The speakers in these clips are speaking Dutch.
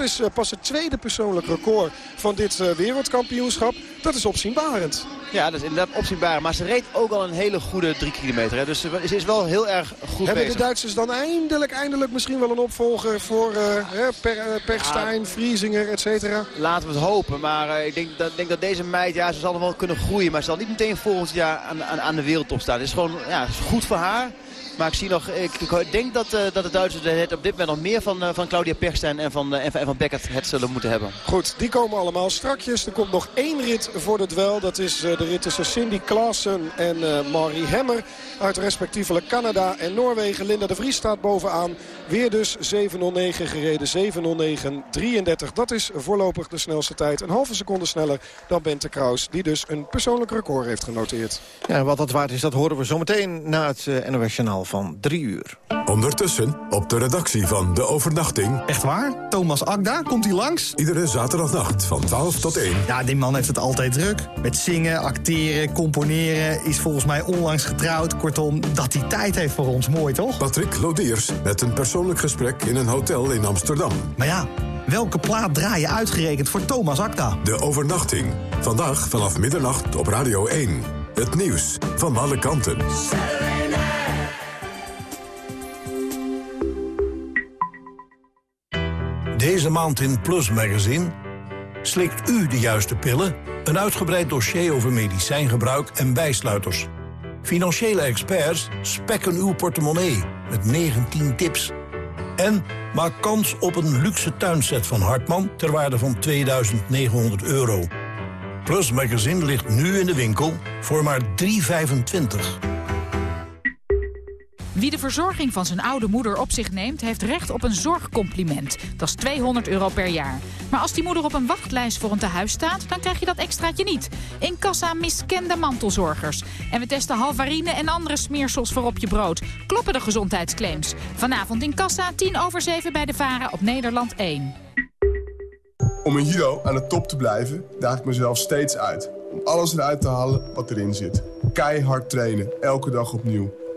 Dat is pas het tweede persoonlijk record van dit wereldkampioenschap. Dat is opzienbarend. Ja, dat is inderdaad opzienbaar. Maar ze reed ook al een hele goede drie kilometer. Hè. Dus ze is wel heel erg goed Hebben bezig. de Duitsers dan eindelijk, eindelijk misschien wel een opvolger voor uh, per, uh, Perstein, ja, Vriesinger, et cetera? Laten we het hopen. Maar uh, ik denk dat, denk dat deze meid, ja, ze zal nog wel kunnen groeien. Maar ze zal niet meteen volgend jaar aan, aan, aan de wereldtop staan. Het is gewoon ja, is goed voor haar. Maar ik, zie nog, ik, ik denk dat, uh, dat de Duitsers het op dit moment nog meer van, uh, van Claudia Perstijn en van, uh, en van, Beckert het zullen moeten hebben. Goed, die komen allemaal strakjes. Er komt nog één rit voor het duel. Dat is de rit tussen Cindy Klaassen en Marie Hemmer. Uit respectievelijk Canada en Noorwegen. Linda de Vries staat bovenaan. Weer dus 7.09 gereden. 7.09.33. Dat is voorlopig de snelste tijd. Een halve seconde sneller dan Bente Kraus. Die dus een persoonlijk record heeft genoteerd. Ja, wat dat waard is, dat horen we zometeen na het NOS Journaal van drie uur. Ondertussen op de redactie van De Overnachting. Echt waar? Thomas Akda, komt hij langs? Iedere zaterdagnacht van 12 tot 1. Ja, die man heeft het altijd druk. Met zingen, acteren, componeren, is volgens mij onlangs getrouwd. Kortom, dat hij tijd heeft voor ons, mooi toch? Patrick Lodiers met een persoonlijk gesprek in een hotel in Amsterdam. Maar ja, welke plaat draai je uitgerekend voor Thomas Akda? De Overnachting. Vandaag vanaf middernacht op Radio 1. Het nieuws van alle kanten. Deze maand in Plus Magazine. Slikt u de juiste pillen? Een uitgebreid dossier over medicijngebruik en bijsluiters. Financiële experts spekken uw portemonnee met 19 tips. En maak kans op een luxe tuinset van Hartman ter waarde van 2900 euro. Plus Magazine ligt nu in de winkel voor maar 3,25. Wie de verzorging van zijn oude moeder op zich neemt... heeft recht op een zorgcompliment. Dat is 200 euro per jaar. Maar als die moeder op een wachtlijst voor een tehuis staat... dan krijg je dat extraatje niet. In kassa miskende mantelzorgers. En we testen halvarine en andere smeersels voor op je brood. Kloppen de gezondheidsclaims. Vanavond in kassa, 10 over 7 bij de Varen op Nederland 1. Om een judo aan de top te blijven, daag ik mezelf steeds uit. Om alles eruit te halen wat erin zit. Keihard trainen, elke dag opnieuw.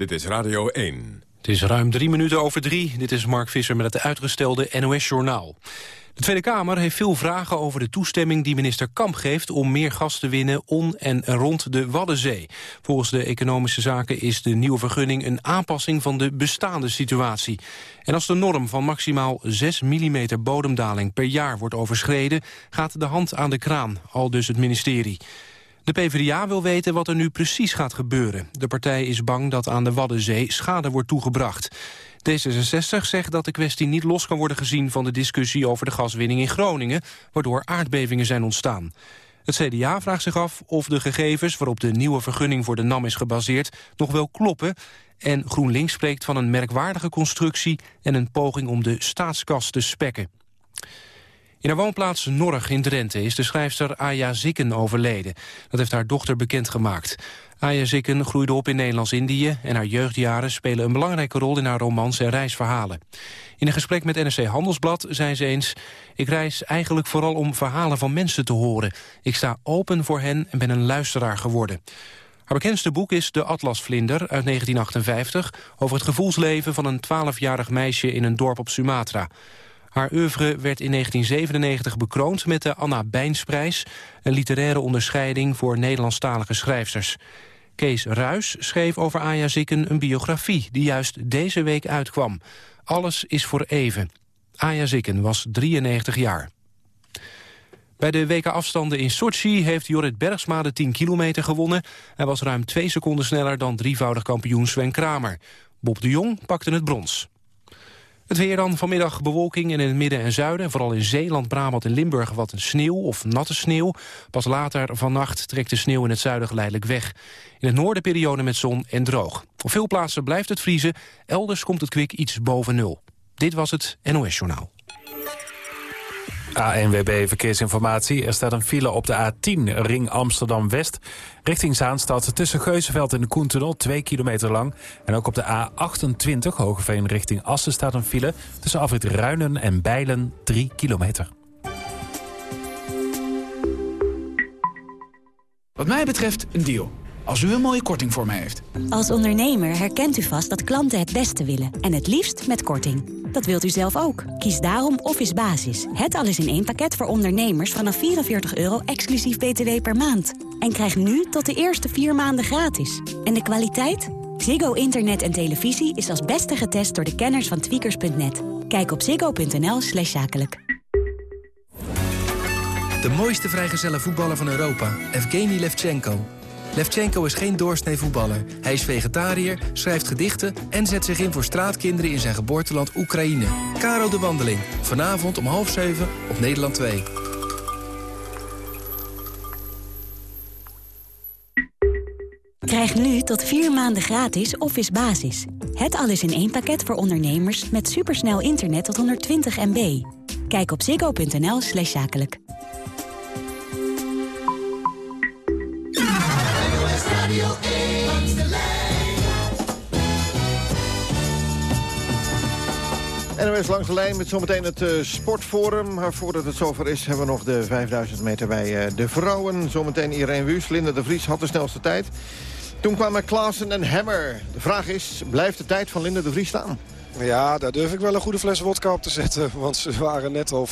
Dit is Radio 1. Het is ruim drie minuten over drie. Dit is Mark Visser met het uitgestelde NOS-journaal. De Tweede Kamer heeft veel vragen over de toestemming die minister Kamp geeft om meer gas te winnen on en rond de Waddenzee. Volgens de economische zaken is de nieuwe vergunning een aanpassing van de bestaande situatie. En als de norm van maximaal 6 mm bodemdaling per jaar wordt overschreden, gaat de hand aan de kraan, al dus het ministerie. De PvdA wil weten wat er nu precies gaat gebeuren. De partij is bang dat aan de Waddenzee schade wordt toegebracht. D66 zegt dat de kwestie niet los kan worden gezien van de discussie over de gaswinning in Groningen, waardoor aardbevingen zijn ontstaan. Het CDA vraagt zich af of de gegevens waarop de nieuwe vergunning voor de NAM is gebaseerd nog wel kloppen. En GroenLinks spreekt van een merkwaardige constructie en een poging om de staatskas te spekken. In haar woonplaats Norg in Drenthe is de schrijfster Aya Zikken overleden. Dat heeft haar dochter bekendgemaakt. Aya Zikken groeide op in Nederlands-Indië... en haar jeugdjaren spelen een belangrijke rol in haar romans en reisverhalen. In een gesprek met NRC Handelsblad zei ze eens... ik reis eigenlijk vooral om verhalen van mensen te horen. Ik sta open voor hen en ben een luisteraar geworden. Haar bekendste boek is De Atlasvlinder uit 1958... over het gevoelsleven van een 12-jarig meisje in een dorp op Sumatra. Haar oeuvre werd in 1997 bekroond met de Anna Bijnsprijs... een literaire onderscheiding voor Nederlandstalige schrijfsters. Kees Ruis schreef over Aya Zikken een biografie... die juist deze week uitkwam. Alles is voor even. Aya Zikken was 93 jaar. Bij de WK-afstanden in Sochi heeft Jorrit Bergsma de 10 kilometer gewonnen. Hij was ruim twee seconden sneller dan drievoudig kampioen Sven Kramer. Bob de Jong pakte het brons. Het weer dan vanmiddag bewolking in het midden en zuiden. Vooral in Zeeland, Brabant en Limburg wat sneeuw of natte sneeuw. Pas later vannacht trekt de sneeuw in het zuiden geleidelijk weg. In het noorden periode met zon en droog. Op veel plaatsen blijft het vriezen. Elders komt het kwik iets boven nul. Dit was het NOS Journaal. ANWB Verkeersinformatie. Er staat een file op de A10 Ring Amsterdam-West. Richting Zaanstad tussen Geuzenveld en de Koentunnel, 2 kilometer lang. En ook op de A28 Hogeveen richting Assen staat een file... tussen afrit Ruinen en Bijlen, 3 kilometer. Wat mij betreft een deal. Als u een mooie korting voor mij heeft. Als ondernemer herkent u vast dat klanten het beste willen. En het liefst met korting. Dat wilt u zelf ook. Kies daarom Office Basis. Het alles in één pakket voor ondernemers vanaf 44 euro exclusief btw per maand. En krijg nu tot de eerste vier maanden gratis. En de kwaliteit? Ziggo Internet en televisie is als beste getest door de kenners van tweakers.net. Kijk op ziggo.nl slash zakelijk. De mooiste vrijgezelle voetballer van Europa, Evgeny Levchenko. Levchenko is geen doorsnee voetballer. Hij is vegetariër, schrijft gedichten en zet zich in voor straatkinderen in zijn geboorteland Oekraïne. Caro de Wandeling, vanavond om half zeven op Nederland 2. Krijg nu tot vier maanden gratis Office Basis. Het alles in één pakket voor ondernemers met supersnel internet tot 120 MB. Kijk op ziggo.nl slash zakelijk. NOS langs de lijn met zometeen het uh, sportforum. Maar voordat het zover is hebben we nog de 5000 meter bij uh, de vrouwen. Zometeen Irene Wüst, Linda de Vries had de snelste tijd. Toen kwamen Klaassen en Hammer. De vraag is, blijft de tijd van Linda de Vries staan? Ja, daar durf ik wel een goede fles wodka op te zetten. Want ze waren net al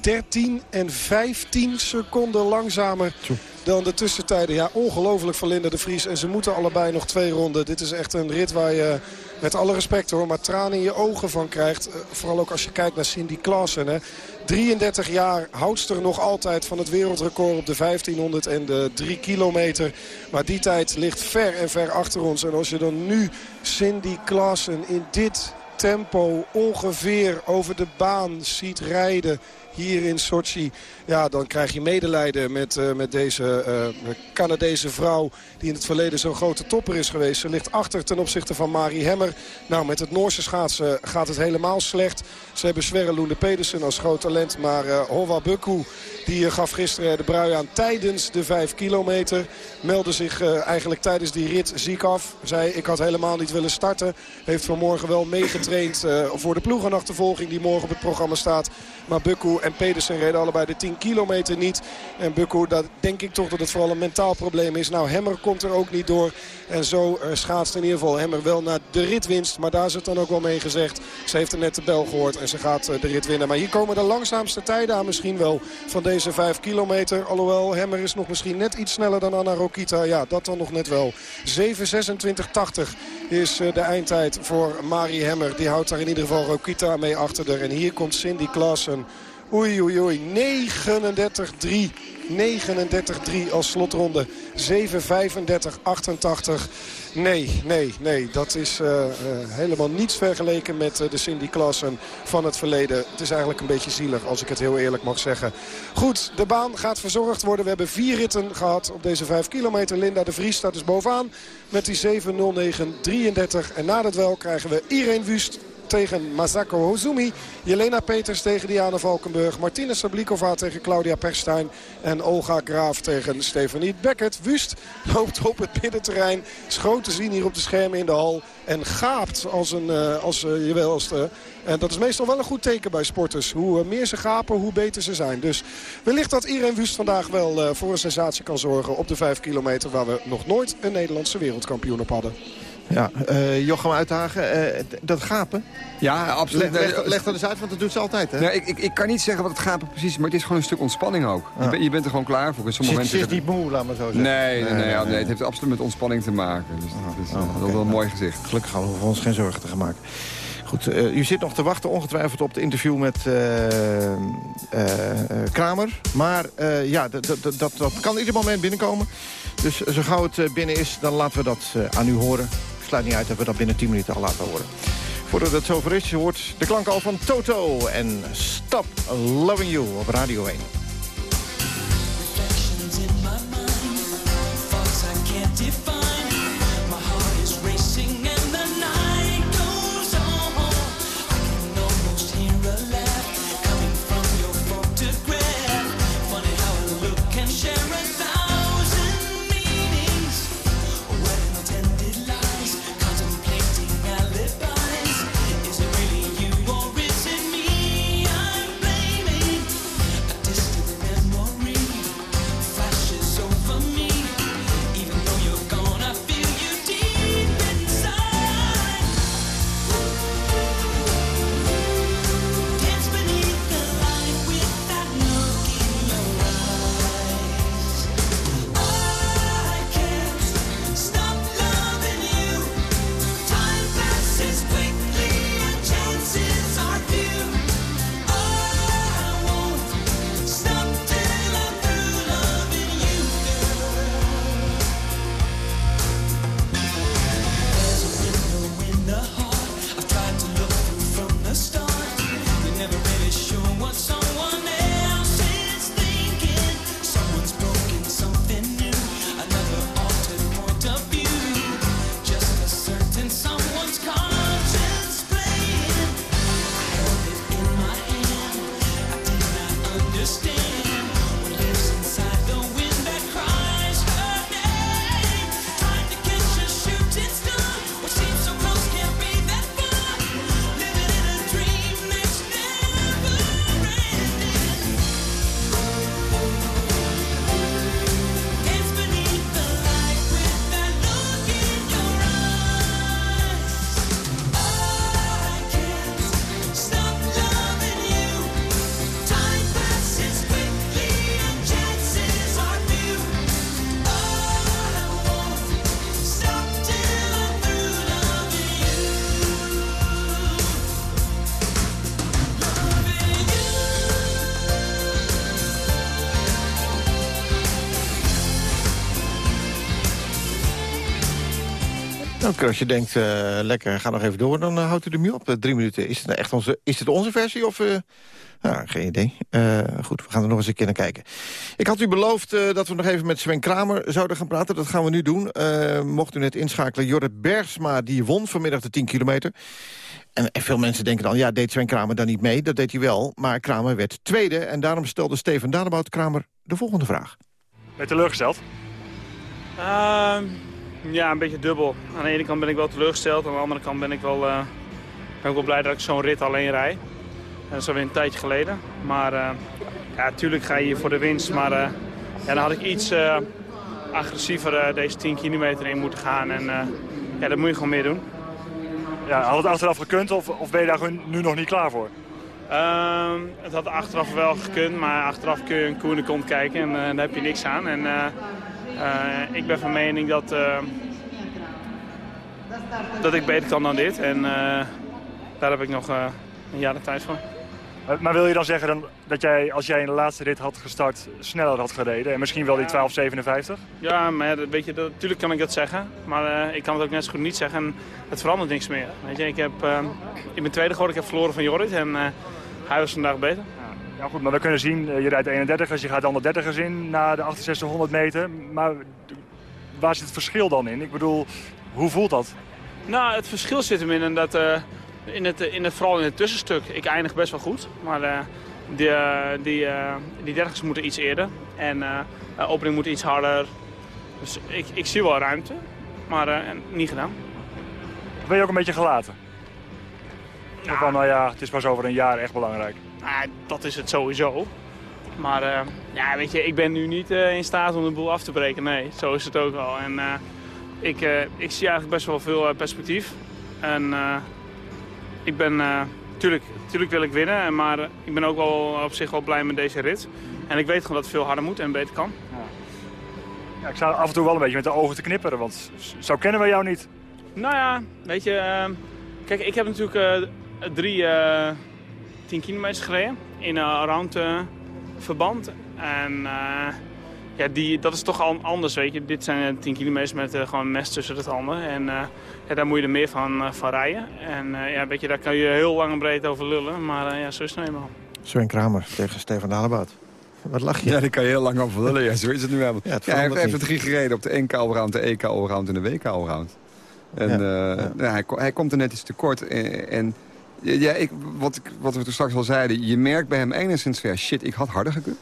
13 en 15 seconden langzamer dan de tussentijden. Ja, ongelooflijk van Linda de Vries. En ze moeten allebei nog twee ronden. Dit is echt een rit waar je met alle respect hoor, maar tranen in je ogen van krijgt. Vooral ook als je kijkt naar Cindy Klaassen. Hè. 33 jaar houdster nog altijd van het wereldrecord op de 1500 en de 3 kilometer. Maar die tijd ligt ver en ver achter ons. En als je dan nu Cindy Klaassen in dit tempo ongeveer over de baan ziet rijden hier in Sochi. Ja, dan krijg je medelijden met, uh, met deze uh, Canadese vrouw... die in het verleden zo'n grote topper is geweest. Ze ligt achter ten opzichte van Marie Hemmer. Nou, met het Noorse schaatsen gaat het helemaal slecht. Ze hebben Sverre Loende Pedersen als groot talent. Maar uh, Hova Bukku die gaf gisteren de brui aan tijdens de 5 kilometer. Meldde zich eigenlijk tijdens die rit ziek af. Zei ik had helemaal niet willen starten. Heeft vanmorgen wel meegetraind voor de ploegenachtervolging die morgen op het programma staat. Maar Bukku en Pedersen reden allebei de 10 kilometer niet. En Bukku, dat denk ik toch dat het vooral een mentaal probleem is. Nou, Hemmer komt er ook niet door. En zo schaatst in ieder geval Hemmer wel naar de ritwinst. Maar daar is het dan ook wel mee gezegd. Ze heeft er net de bel gehoord en ze gaat de rit winnen. Maar hier komen de langzaamste tijden aan misschien wel van deze 5 kilometer. Alhoewel, Hemmer is nog misschien net iets sneller dan Anna Rokita. Ja, dat dan nog net wel. 7.26.80 is de eindtijd voor Marie Hemmer. Die houdt daar in ieder geval Rokita mee achter. En hier komt Cindy Klaassen. Oei, oei, oei. 39-3. 39-3 als slotronde. 7-35-88. Nee, nee, nee. Dat is uh, uh, helemaal niets vergeleken met uh, de Cindy Klassen van het verleden. Het is eigenlijk een beetje zielig, als ik het heel eerlijk mag zeggen. Goed, de baan gaat verzorgd worden. We hebben vier ritten gehad op deze 5 kilometer. Linda de Vries staat dus bovenaan met die 7-0-9-33. En na dat wel krijgen we Irene Wust tegen Masako Hozumi. Jelena Peters tegen Diana Valkenburg. Martina Sablikova tegen Claudia Perstijn. En Olga Graaf tegen Stefanie Beckert. Wust loopt op het middenterrein. Is groot te zien hier op de schermen in de hal. En gaapt als een uh, als, uh. En dat is meestal wel een goed teken bij sporters. Hoe meer ze gapen, hoe beter ze zijn. Dus wellicht dat Irene Wust vandaag wel voor een sensatie kan zorgen op de 5 kilometer... waar we nog nooit een Nederlandse wereldkampioen op hadden. Ja, uh, Jochem Uithagen, uh, dat gapen? Ja, absoluut. Leg, leg, leg dat eens uit, want dat doet ze altijd, hè? Nee, ik, ik, ik kan niet zeggen wat het gapen precies is, maar het is gewoon een stuk ontspanning ook. Ja. Je, ben, je, bent er gewoon klaar voor. Sommige mensen is niet moe, laat maar zo zeggen. Nee, nee, nee, nee, het heeft absoluut met ontspanning te maken. Dus oh, dat is oh, okay. wel een mooi gezicht. Gelukkig hoeven we ons geen zorgen te gaan maken. Goed, uh, u zit nog te wachten ongetwijfeld op het interview met uh, uh, Kramer. Maar ja, dat, dat kan ieder moment binnenkomen. Dus zo gauw het binnen is, dan laten we dat aan u horen. Sluit niet uit dat we dat binnen 10 minuten al laten horen. Voordat het zover is, hoort de klank al van Toto en Stop Loving You op Radio 1. Als je denkt, uh, lekker, ga nog even door, dan uh, houdt u er mee op. Uh, drie minuten. Is het, nou echt onze, is het onze versie of... Nou, geen idee. goed, we gaan er nog eens een keer naar kijken. Ik had u beloofd dat we nog even met Sven Kramer zouden gaan praten. Dat gaan we nu doen. mocht u net inschakelen, Jorrit Bergsma die won vanmiddag de 10 kilometer. En, en, veel mensen denken dan, ja, deed Sven Kramer dan niet mee? Dat deed hij wel, maar Kramer werd tweede. En daarom stelde Steven Dadebout Kramer de volgende vraag. Ben je teleurgesteld? Ja, een beetje dubbel. Aan de ene kant ben ik wel teleurgesteld. Aan de andere kant ben ik wel, uh, ben ik wel blij dat ik zo'n rit alleen rij. Dat is alweer een tijdje geleden. Maar uh, ja, natuurlijk ga je hier voor de winst. Maar uh, ja, dan had ik iets agressiever deze 10 kilometer in moeten gaan. En ja, dat moet je gewoon meer doen. Ja, had het achteraf gekund of, of ben je daar nu nog niet klaar voor? Ehm, het had achteraf wel gekund, maar achteraf kun je een koe in de kont kijken en daar heb je niks aan. En, uh, ik ben van mening dat, uh, dat ik beter kan dan dit. En uh, daar heb ik nog een jaar de tijd voor. Maar wil je dan zeggen dan dat jij, als jij in de laatste rit had gestart, sneller had gereden? En misschien wel die 12.57? Ja, maar weet je, dat, natuurlijk kan ik dat zeggen. Maar ik kan het ook net zo goed niet zeggen. En het verandert niks meer. Weet je, ik, heb, ik ben tweede geworden, ik heb verloren van Jorrit. En hij was vandaag beter. Ja goed, maar we kunnen zien, eh, je rijdt 31ers, je gaat dan de 30ers in na de 6800 meter. Maar waar zit het verschil dan in? Ik bedoel, hoe voelt dat? Nou, het verschil zit hem in dat, uh, in het, in het, vooral in het tussenstuk. Ik eindig best wel goed, maar uh, die, die, die 30ers moeten iets eerder. En de opening moet iets harder. Dus ik, ik zie wel ruimte, maar niet gedaan. Ben je ook een beetje gelaten? Ja. Van, nou ja, het is pas over een jaar echt belangrijk. Nou, dat is het sowieso. Maar uh, ja, weet je, ik ben nu niet uh, in staat om de boel af te breken. Nee, zo is het ook al. En uh, ik, ik zie eigenlijk best wel veel perspectief. En ik ben, tuurlijk, tuurlijk wil ik winnen, maar ik ben ook wel op zich wel blij met deze rit. En ik weet gewoon dat het veel harder moet en beter kan. Ja. Ja, ik sta af en toe wel een beetje met de ogen te knipperen, want zo kennen we jou niet. Nou ja, weet je, kijk, ik heb natuurlijk drie 10 kilometer gereden in een round verband. En ja, die, dat is toch al anders, weet je. Dit zijn 10 kilometer met gewoon mes tussen de tanden. En ja, daar moet je er meer van, van rijden. En ja, weet je, daar kan je heel lang en breed over lullen. Maar ja, zo is het nou eenmaal. Sven Kramer tegen Stefan Dalebout. Wat lach je? Ja, daar kan je heel lang over lullen. Ja, zo is het nu helemaal. Ja, hij heeft even drie gereden op de NK Allround, de EK Allround en de WK Allround. En ja, uh, ja. Hij, hij, komt er net iets tekort. En, en ja, ik, wat, ik, wat we toen straks al zeiden, je merkt bij hem enigszins van... shit, ik had harder gekund.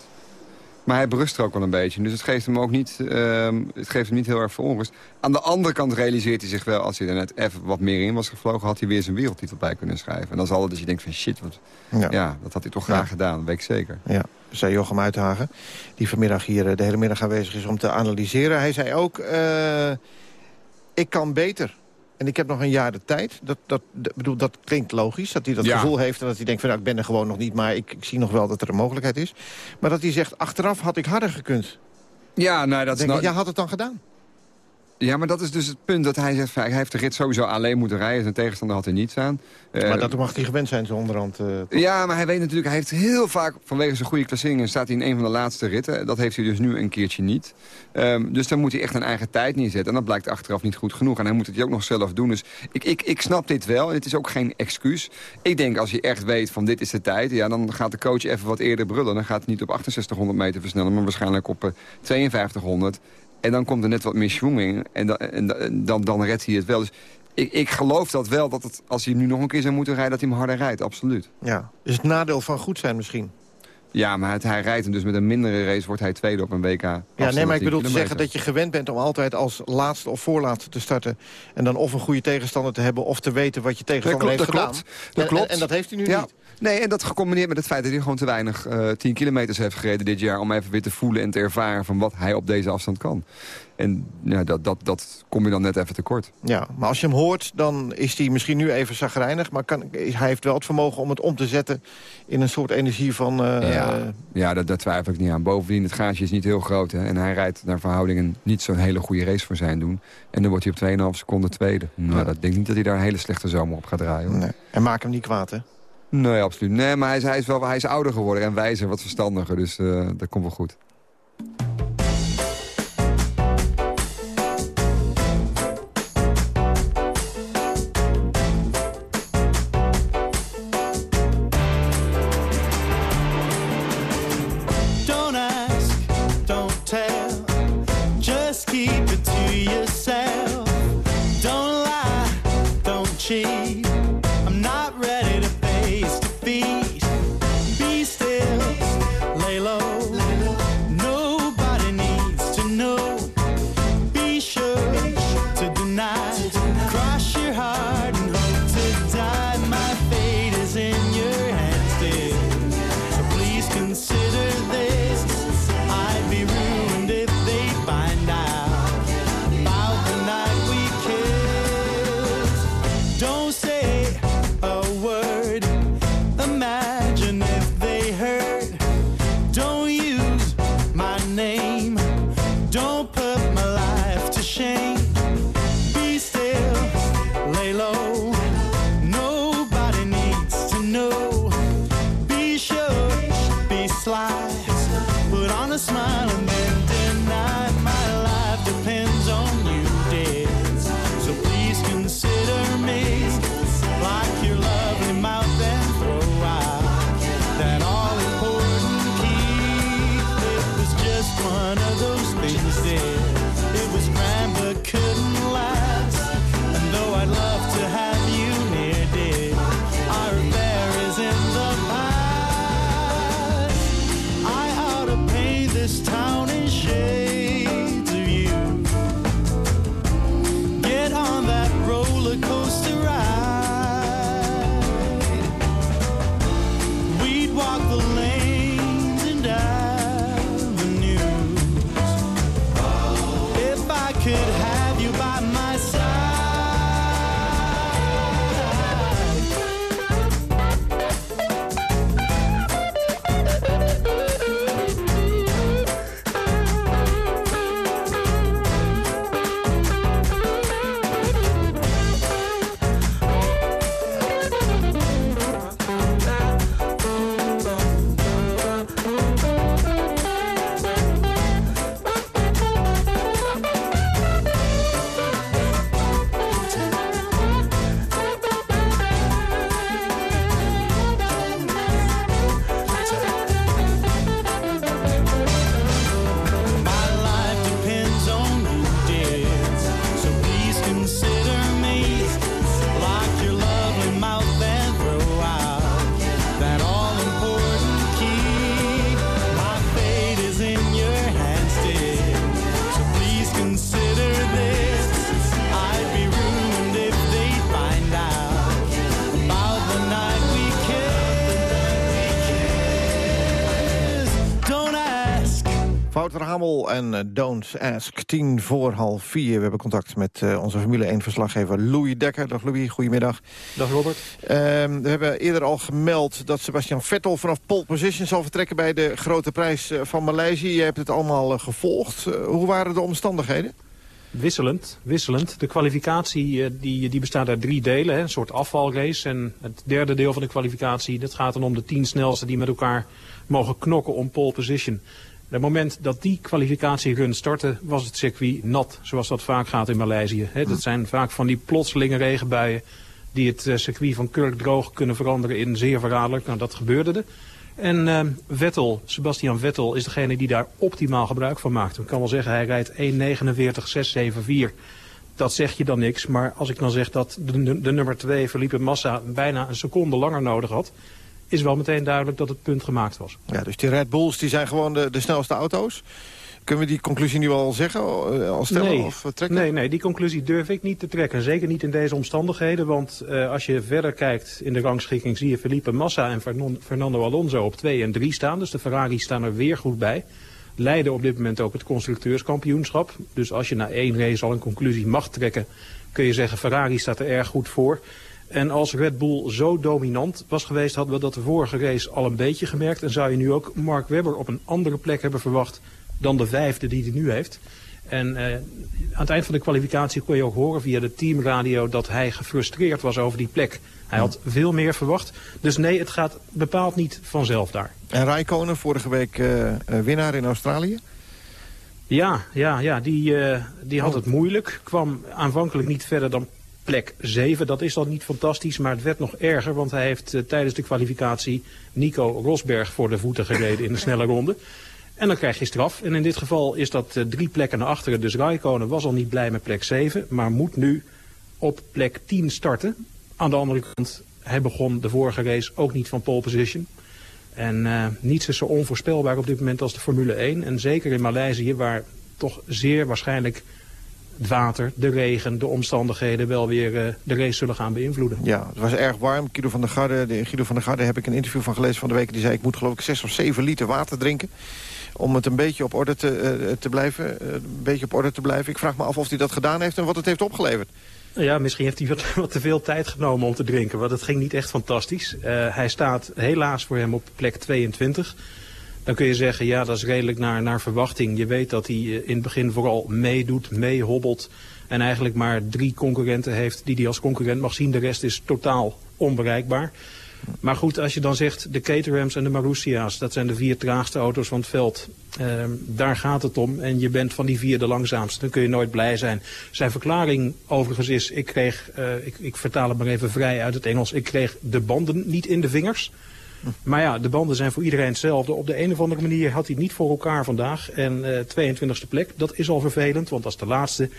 Maar hij berust er ook wel een beetje. Dus het geeft hem ook niet, uh, het geeft hem niet heel erg veel onrust. Aan de andere kant realiseert hij zich wel... als hij er net even wat meer in was gevlogen... had hij weer zijn wereldtitel bij kunnen schrijven. En dan is altijd dat je denkt van shit, wat, ja. ja. dat had hij toch graag gedaan. Dat weet ik zeker. Ja, zei Jochem Uithagen. Die vanmiddag hier eh, de hele middag aanwezig is om te analyseren. Hij zei ook, uh, ik kan beter. En ik heb nog een jaar de tijd. Dat, dat, bedoel, dat klinkt logisch, dat hij dat gevoel heeft... en dat hij denkt, van, nou, ik ben er gewoon nog niet... maar ik, ik, zie nog wel dat er een mogelijkheid is. Maar dat hij zegt, achteraf had ik harder gekund. Ja, nou, dat is... Nou... Jij had het dan gedaan. Ja, maar dat is dus het punt dat hij zegt... hij heeft de rit sowieso alleen moeten rijden. Zijn tegenstander had er niets aan. Maar uh, dat mag hij gewend zijn, zo onderhand. Uh, ja, maar hij weet natuurlijk... hij heeft heel vaak, vanwege zijn goede klasseringen... staat hij in een van de laatste ritten. Dat heeft hij dus nu een keertje niet. Um, dus dan moet hij echt een eigen tijd neerzetten. En dat blijkt achteraf niet goed genoeg. En hij moet het ook nog zelf doen. Dus ik, ik, ik snap dit wel. En het is ook geen excuus. Ik denk als je echt weet van dit is de tijd... Ja, dan gaat de coach even wat eerder brullen. Dan gaat het niet op 6800 meter versnellen... maar waarschijnlijk op uh, 5200. En dan komt er net wat meer schwung En, dan, en dan, dan redt hij het wel. Dus ik, ik geloof dat wel, dat het, als hij nu nog een keer zou moeten rijden... dat hij hem harder rijdt, absoluut. Ja, is het nadeel van goed zijn misschien? Ja, maar het, hij rijdt en dus met een mindere race wordt hij tweede op een WK. Ja, nee, maar ik bedoel te zeggen dat je gewend bent om altijd als laatste of voorlaatste te starten. En dan of een goede tegenstander te hebben of te weten wat je tegenstander heeft dat gedaan. Klopt, dat klopt. En, en, dat heeft hij nu niet. Nee, en dat gecombineerd met het feit dat hij gewoon te weinig uh, 10 kilometers heeft gereden dit jaar... om even weer te voelen en te ervaren van wat hij op deze afstand kan. En ja, dat, dat, dat kom je dan net even tekort. Ja, maar als je hem hoort, dan is hij misschien nu even zagrijnig... maar kan, hij heeft wel het vermogen om het om te zetten in een soort energie van... Uh, ja, ja dat, dat twijfel ik niet aan. Bovendien, het gaatje is niet heel groot. Hè, en hij rijdt naar verhoudingen niet zo'n hele goede race voor zijn doen. En dan wordt hij op 2,5 seconden tweede. Nou, ja. dat denk ik niet dat hij daar een hele slechte zomer op gaat draaien. Nee. En maak hem niet kwaad, hè? Nee, absoluut. Nee, maar hij is, hij is, wel, hij is ouder geworden en wijzer, wat verstandiger. Dus uh, dat komt wel goed. Hamel en uh, Don't Ask. Tien voor half vier. We hebben contact met uh, onze Formule 1-verslaggever Louis Dekker. Dag Louis, goedemiddag. Dag Robert. Uh, we hebben eerder al gemeld dat Sebastian Vettel vanaf pole position zal vertrekken... bij de grote prijs van Maleisië. Je hebt het allemaal gevolgd. hoe waren de omstandigheden? Wisselend, wisselend. De kwalificatie die, die bestaat uit drie delen. Hè. Een soort afvalrace. En het derde deel van de kwalificatie... dat gaat dan om de tien snelste die met elkaar mogen knokken om pole position. Op het moment dat die kwalificatierun startte, was het circuit nat. Zoals dat vaak gaat in Maleisië. He, dat zijn vaak van die plotselinge regenbuien die het uh, circuit van kurkdroog kunnen veranderen in zeer verraderlijk. Nou, dat gebeurde er. En uh, Vettel, Sebastian Vettel, is degene die daar optimaal gebruik van maakt. Ik kan wel zeggen, hij rijdt 1.49.674. Dat zeg je dan niks. Maar als ik dan zeg dat de, de nummer 2, Felipe Massa, bijna een seconde langer nodig had is wel meteen duidelijk dat het punt gemaakt was. Ja, dus die Red Bulls die zijn gewoon de, de snelste auto's. Kunnen we die conclusie nu al zeggen, eh, al stellen nee. of trekken? Nee, nee, die conclusie durf ik niet te trekken. Zeker niet in deze omstandigheden. Want uh, als je verder kijkt in de rangschikking zie je Felipe Massa en Fernando Alonso op 2 en 3 staan. Dus de Ferraris staan er weer goed bij. Leiden op dit moment ook het constructeurskampioenschap. Dus als je na één race al een conclusie mag trekken... kun je zeggen Ferrari staat er erg goed voor. En als Red Bull zo dominant was geweest, hadden we dat de vorige race al een beetje gemerkt. En zou je nu ook Mark Webber op een andere plek hebben verwacht dan de vijfde die hij nu heeft. En uh, aan het eind van de kwalificatie kon je ook horen via de teamradio dat hij gefrustreerd was over die plek. Hij had veel meer verwacht. Dus nee, het gaat bepaald niet vanzelf daar. En Raikkonen, vorige week uh, winnaar in Australië? Ja, ja, ja die, uh, die had het moeilijk. Kwam aanvankelijk niet verder dan plek 7. Dat is dan niet fantastisch, maar het werd nog erger. Want hij heeft uh, tijdens de kwalificatie Nico Rosberg voor de voeten gereden in de snelle ronde. En dan krijg je straf. En in dit geval is dat uh, drie plekken naar achteren. Dus Raikkonen was al niet blij met plek 7. Maar moet nu op plek 10 starten. Aan de andere kant, hij begon de vorige race ook niet van pole position. En uh, niets is zo onvoorspelbaar op dit moment als de Formule 1. En zeker in Maleisië, waar toch zeer waarschijnlijk het water, de regen, de omstandigheden wel weer uh, de race zullen gaan beïnvloeden. Ja, het was erg warm. Guido van der Garde, de, Guido van der Garde heb ik een interview van gelezen van de week. Die zei ik moet geloof ik 6 of 7 liter water drinken. Om het een beetje op orde te, uh, te blijven. Uh, een beetje op orde te blijven. Ik vraag me af of hij dat gedaan heeft en wat het heeft opgeleverd. Ja, misschien heeft hij wat, wat, te veel tijd genomen om te drinken. Want het ging niet echt fantastisch. hij staat helaas voor hem op plek 22. Dan kun je zeggen, ja, dat is redelijk naar, naar verwachting. Je weet dat hij in het begin vooral meedoet, meehobbelt. En eigenlijk maar drie concurrenten heeft die hij als concurrent mag zien. De rest is totaal onbereikbaar. Maar goed, als je dan zegt de Caterhams en de Marussia's... dat zijn de vier traagste auto's van het veld. Uh, daar gaat het om. En je bent van die vier de langzaamste. Dan kun je nooit blij zijn. Zijn verklaring overigens is... ik kreeg, uh, ik, ik vertaal het maar even vrij uit het Engels... ik kreeg de banden niet in de vingers... Maar ja, de banden zijn voor iedereen hetzelfde. Op de een of andere manier had hij niet voor elkaar vandaag. En uh, 22e plek, dat is al vervelend, want dat is de laatste.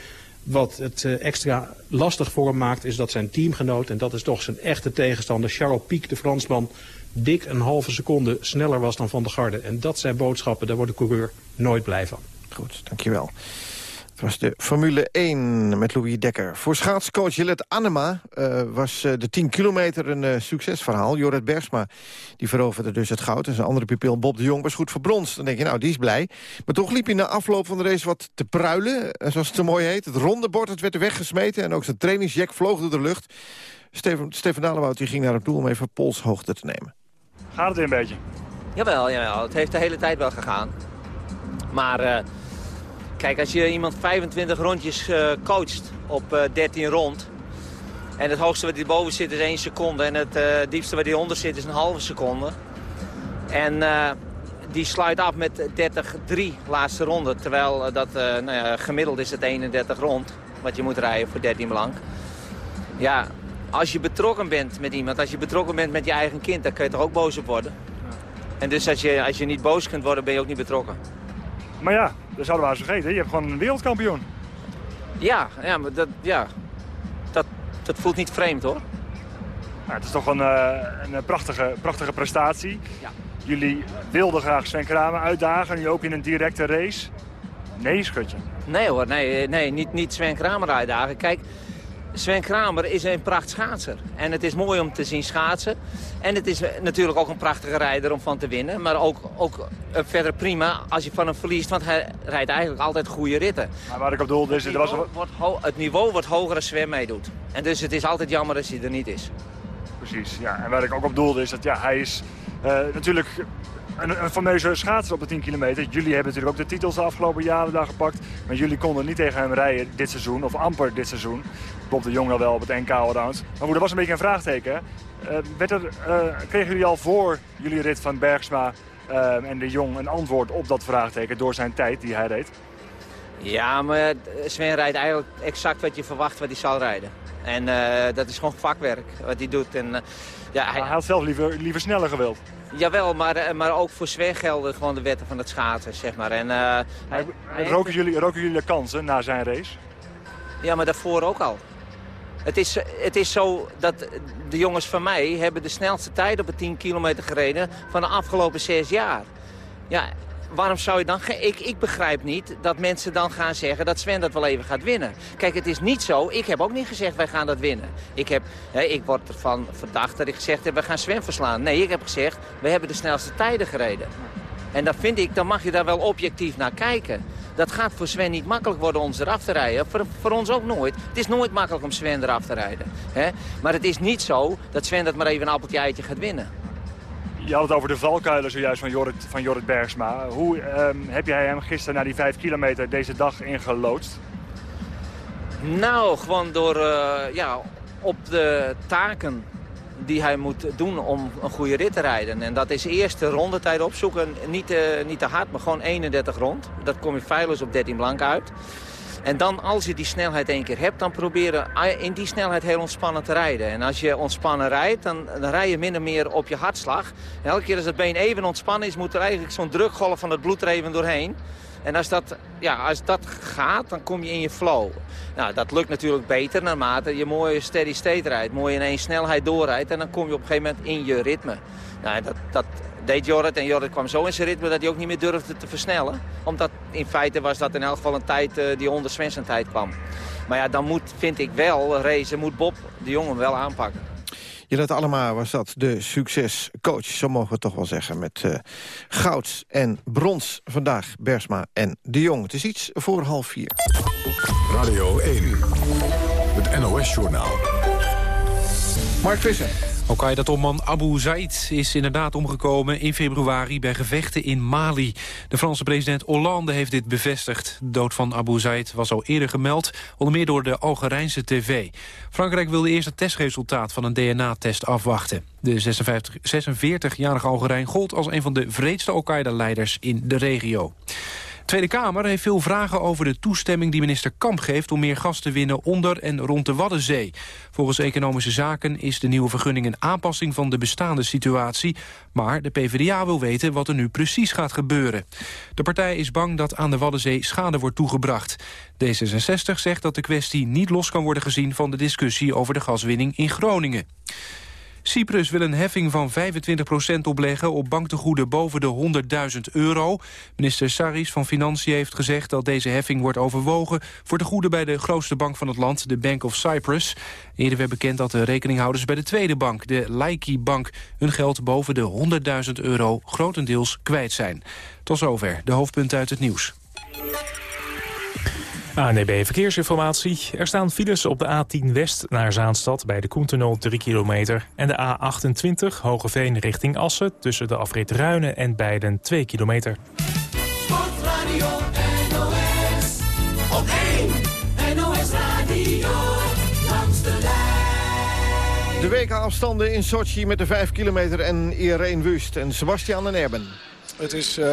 Wat het uh, extra lastig voor hem maakt, is dat zijn teamgenoot... en dat is toch zijn echte tegenstander, Charles Piek, de Fransman... dik een halve seconde sneller was dan Van der Garde. En dat zijn boodschappen, daar wordt de coureur nooit blij van. Goed, dankjewel. Het was de Formule 1 met Louis Dekker. Voor schaatscoach Jillet Annema uh, was uh, de 10 kilometer een uh, succesverhaal. Jorrit Bergsma die veroverde dus het goud. En zijn andere pupil Bob de Jong was goed voor brons. Dan denk je, nou, die is blij. Maar toch liep hij na afloop van de race wat te pruilen. zoals het zo mooi heet. Het ronde bord het werd er weggesmeten. En ook zijn trainingsjack vloog door de lucht. Steven, Steven die ging naar het doel om even polshoogte te nemen. Gaat het weer een beetje? Jawel, jawel, het heeft de hele tijd wel gegaan. Maar... Kijk, als je iemand 25 rondjes uh, coacht op uh, 13 rond... en het hoogste wat boven zit is 1 seconde... en het uh, diepste wat onder zit is een halve seconde... en die sluit af met 30-3 laatste ronde... terwijl dat nou ja, gemiddeld is het 31 rond... wat je moet rijden voor 13 blank. Ja, als je betrokken bent met iemand, als je betrokken bent met je eigen kind... dan kun je toch ook boos op worden. En dus als je, als je niet boos kunt worden, ben je ook niet betrokken. Maar ja, dat zouden we eens vergeten. Je hebt gewoon een wereldkampioen. Ja, ja maar dat, ja, dat, dat voelt niet vreemd hoor. Nou, het is toch een, uh, een prachtige, prachtige prestatie. Ja. Jullie wilden graag Sven Kramer uitdagen, nu ook in een directe race. Nee, schutje. Nee hoor, nee, nee niet, niet Sven Kramer uitdagen. Kijk, Sven Kramer is een pracht schaatser. En het is mooi om te zien schaatsen. En het is natuurlijk ook een prachtige rijder om van te winnen. Maar ook, ook verder prima als je van hem verliest. Want hij rijdt eigenlijk altijd goede ritten. Maar waar ik op doel is... Het niveau, wordt, het niveau wordt hoger als Sven meedoet. En dus het is altijd jammer als hij er niet is. Precies, ja. En waar ik ook op doelde is dat ja, hij is uh, natuurlijk een, een fameuze schaatser op de 10 kilometer. Jullie hebben natuurlijk ook de titels de afgelopen jaren daar gepakt. Maar jullie konden niet tegen hem rijden dit seizoen, of amper dit seizoen. Bob de Jong wel op het NK Allround. Maar goed, dat was een beetje een vraagteken. Uh, werd er, uh, kregen jullie al voor jullie rit van Bergsma uh, en de Jong een antwoord op dat vraagteken door zijn tijd die hij reed? Ja, maar Sven rijdt eigenlijk exact wat je verwacht wat hij zal rijden. En dat is gewoon vakwerk wat hij doet. En, ja, hij... hij had zelf liever, liever sneller gewild. Jawel, maar, eh, maar ook voor Sven gelden gewoon de wetten van het schaatsen, zeg maar. En, hij, hij roken, jullie, roken jullie de kansen na zijn race? Ja, maar daarvoor ook al. Het is, het is zo dat de jongens van mij hebben de snelste tijd op de 10 kilometer gereden van de afgelopen zes jaar. Ja, waarom zou je dan... Ik, ik begrijp niet dat mensen dan gaan zeggen dat Sven dat wel even gaat winnen. Kijk, het is niet zo. Ik heb ook niet gezegd wij gaan dat winnen. Ik, heb, hè, ik word ervan verdacht dat ik gezegd heb we gaan Sven verslaan. Nee, ik heb gezegd we hebben de snelste tijden gereden. En dan vind ik, dan mag je daar wel objectief naar kijken. Dat gaat voor Sven niet makkelijk worden om ze eraf te rijden. Voor, voor ons ook nooit. Het is nooit makkelijk om Sven eraf te rijden. Hè? Maar het is niet zo dat Sven dat maar even een appeltje eitje gaat winnen. Je had het over de valkuilen zojuist van Jorrit, van Jorrit Bergsma. Hoe um, heb jij hem gisteren na die vijf kilometer deze dag ingeloodst? Nou, gewoon door uh, ja, op de taken die hij moet doen om een goede rit te rijden. En dat is eerst de rondetijd opzoeken. Niet, uh, niet te hard, maar gewoon 31 rond. Dat kom je feilloos op 13 blank uit. En dan, als je die snelheid één keer hebt, dan proberen in die snelheid heel ontspannen te rijden. En als je ontspannen rijdt, dan, rij je min of meer op je hartslag. En elke keer als het been even ontspannen is, moet er eigenlijk zo'n drukgolf van het bloed er even doorheen. En als dat, ja, als dat gaat, dan kom je in je flow. Nou, dat lukt natuurlijk beter naarmate je mooie steady state rijdt. Mooi in één snelheid doorrijdt en dan kom je op een gegeven moment in je ritme. Nou, dat, dat, deed Jorrit. En Jorrit kwam zo in zijn ritme dat hij ook niet meer durfde te versnellen. Omdat in feite was dat in elk geval een tijd uh, die onder tijd kwam. Maar ja, dan moet, vind ik wel, racen moet Bob de jongen wel aanpakken. Jelet allemaal was dat de succescoach, zo mogen we toch wel zeggen. Met uh, goud en brons vandaag, Bersma en De Jong. Het is iets voor half vier. Radio 1, het NOS-journaal. Mark Visser. Al-Qaeda-topman Abu Zaid is inderdaad omgekomen in februari bij gevechten in Mali. De Franse president Hollande heeft dit bevestigd. De dood van Abu Zaid was al eerder gemeld, onder meer door de Algerijnse tv. Frankrijk wilde eerst het testresultaat van een DNA-test afwachten. De 46-jarige Algerijn gold als een van de vreedste Al-Qaeda-leiders in de regio. Tweede Kamer heeft veel vragen over de toestemming die minister Kamp geeft... om meer gas te winnen onder en rond de Waddenzee. Volgens Economische Zaken is de nieuwe vergunning een aanpassing van de bestaande situatie. Maar de PvdA wil weten wat er nu precies gaat gebeuren. De partij is bang dat aan de Waddenzee schade wordt toegebracht. D66 zegt dat de kwestie niet los kan worden gezien van de discussie over de gaswinning in Groningen. Cyprus wil een heffing van 25% opleggen op banktegoeden boven de 100.000 euro. Minister Saris van Financiën heeft gezegd dat deze heffing wordt overwogen... voor de goeden bij de grootste bank van het land, de Bank of Cyprus. Eerder werd bekend dat de rekeninghouders bij de tweede bank, de Laiki Bank... hun geld boven de 100.000 euro grotendeels kwijt zijn. Tot zover de hoofdpunten uit het nieuws. ANB Verkeersinformatie. Er staan files op de A10 West naar Zaanstad bij de Koentunnel 3 kilometer... en de A28 Hogeveen richting Assen tussen de afrit Ruinen en Beiden 2 kilometer. Sportradio NOS, op 1 NOS Radio, langs de lijn. De WK-afstanden in Sochi met de 5 kilometer en Irene Wust en Sebastian en Erben. Het is uh,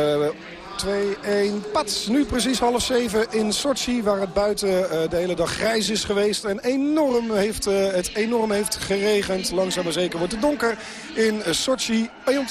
2-1. Pats, nu precies half zeven in Sochi, waar het buiten uh, de hele dag grijs is geweest. En enorm heeft, uh, het enorm heeft geregend. Langzaam maar zeker wordt het donker in Sochi.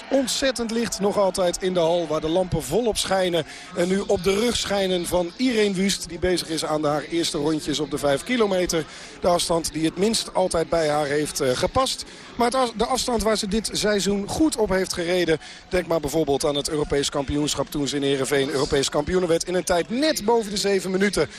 Ontzettend licht nog altijd in de hal, waar de lampen volop schijnen. En nu op de rug schijnen van Irene Wust, die bezig is aan haar eerste rondjes op de 5 kilometer. De afstand die het minst altijd bij haar heeft gepast. Maar de afstand waar ze dit seizoen goed op heeft gereden... denk maar bijvoorbeeld aan het Europees kampioenschap toen ze in Heerenveen Europees kampioen werd in een tijd net boven de 7 minuten. 7.01.95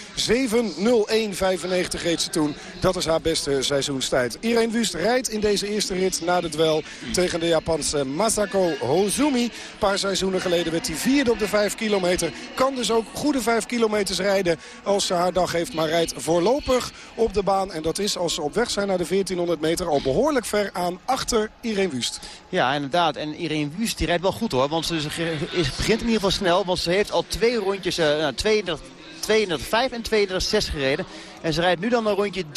reed ze toen. Dat is haar beste seizoenstijd. Irene Wust rijdt in deze eerste rit na de duel tegen de Japanse Masako Hozumi. Een paar seizoenen geleden werd hij vierde op de 5 kilometer. Kan dus ook goede 5 kilometers rijden als ze haar dag heeft. Maar rijdt voorlopig op de baan. En dat is als ze op weg zijn naar de 1400 meter al behoorlijk ver aan achter Irene Wust. Ja, inderdaad. En Irene Wust die rijdt wel goed hoor. Want ze begint in ieder geval snel. Want ze heeft al twee rondjes, uh, 32, 32,5 en 32,6 gereden. En ze rijdt nu dan een rondje 33-3.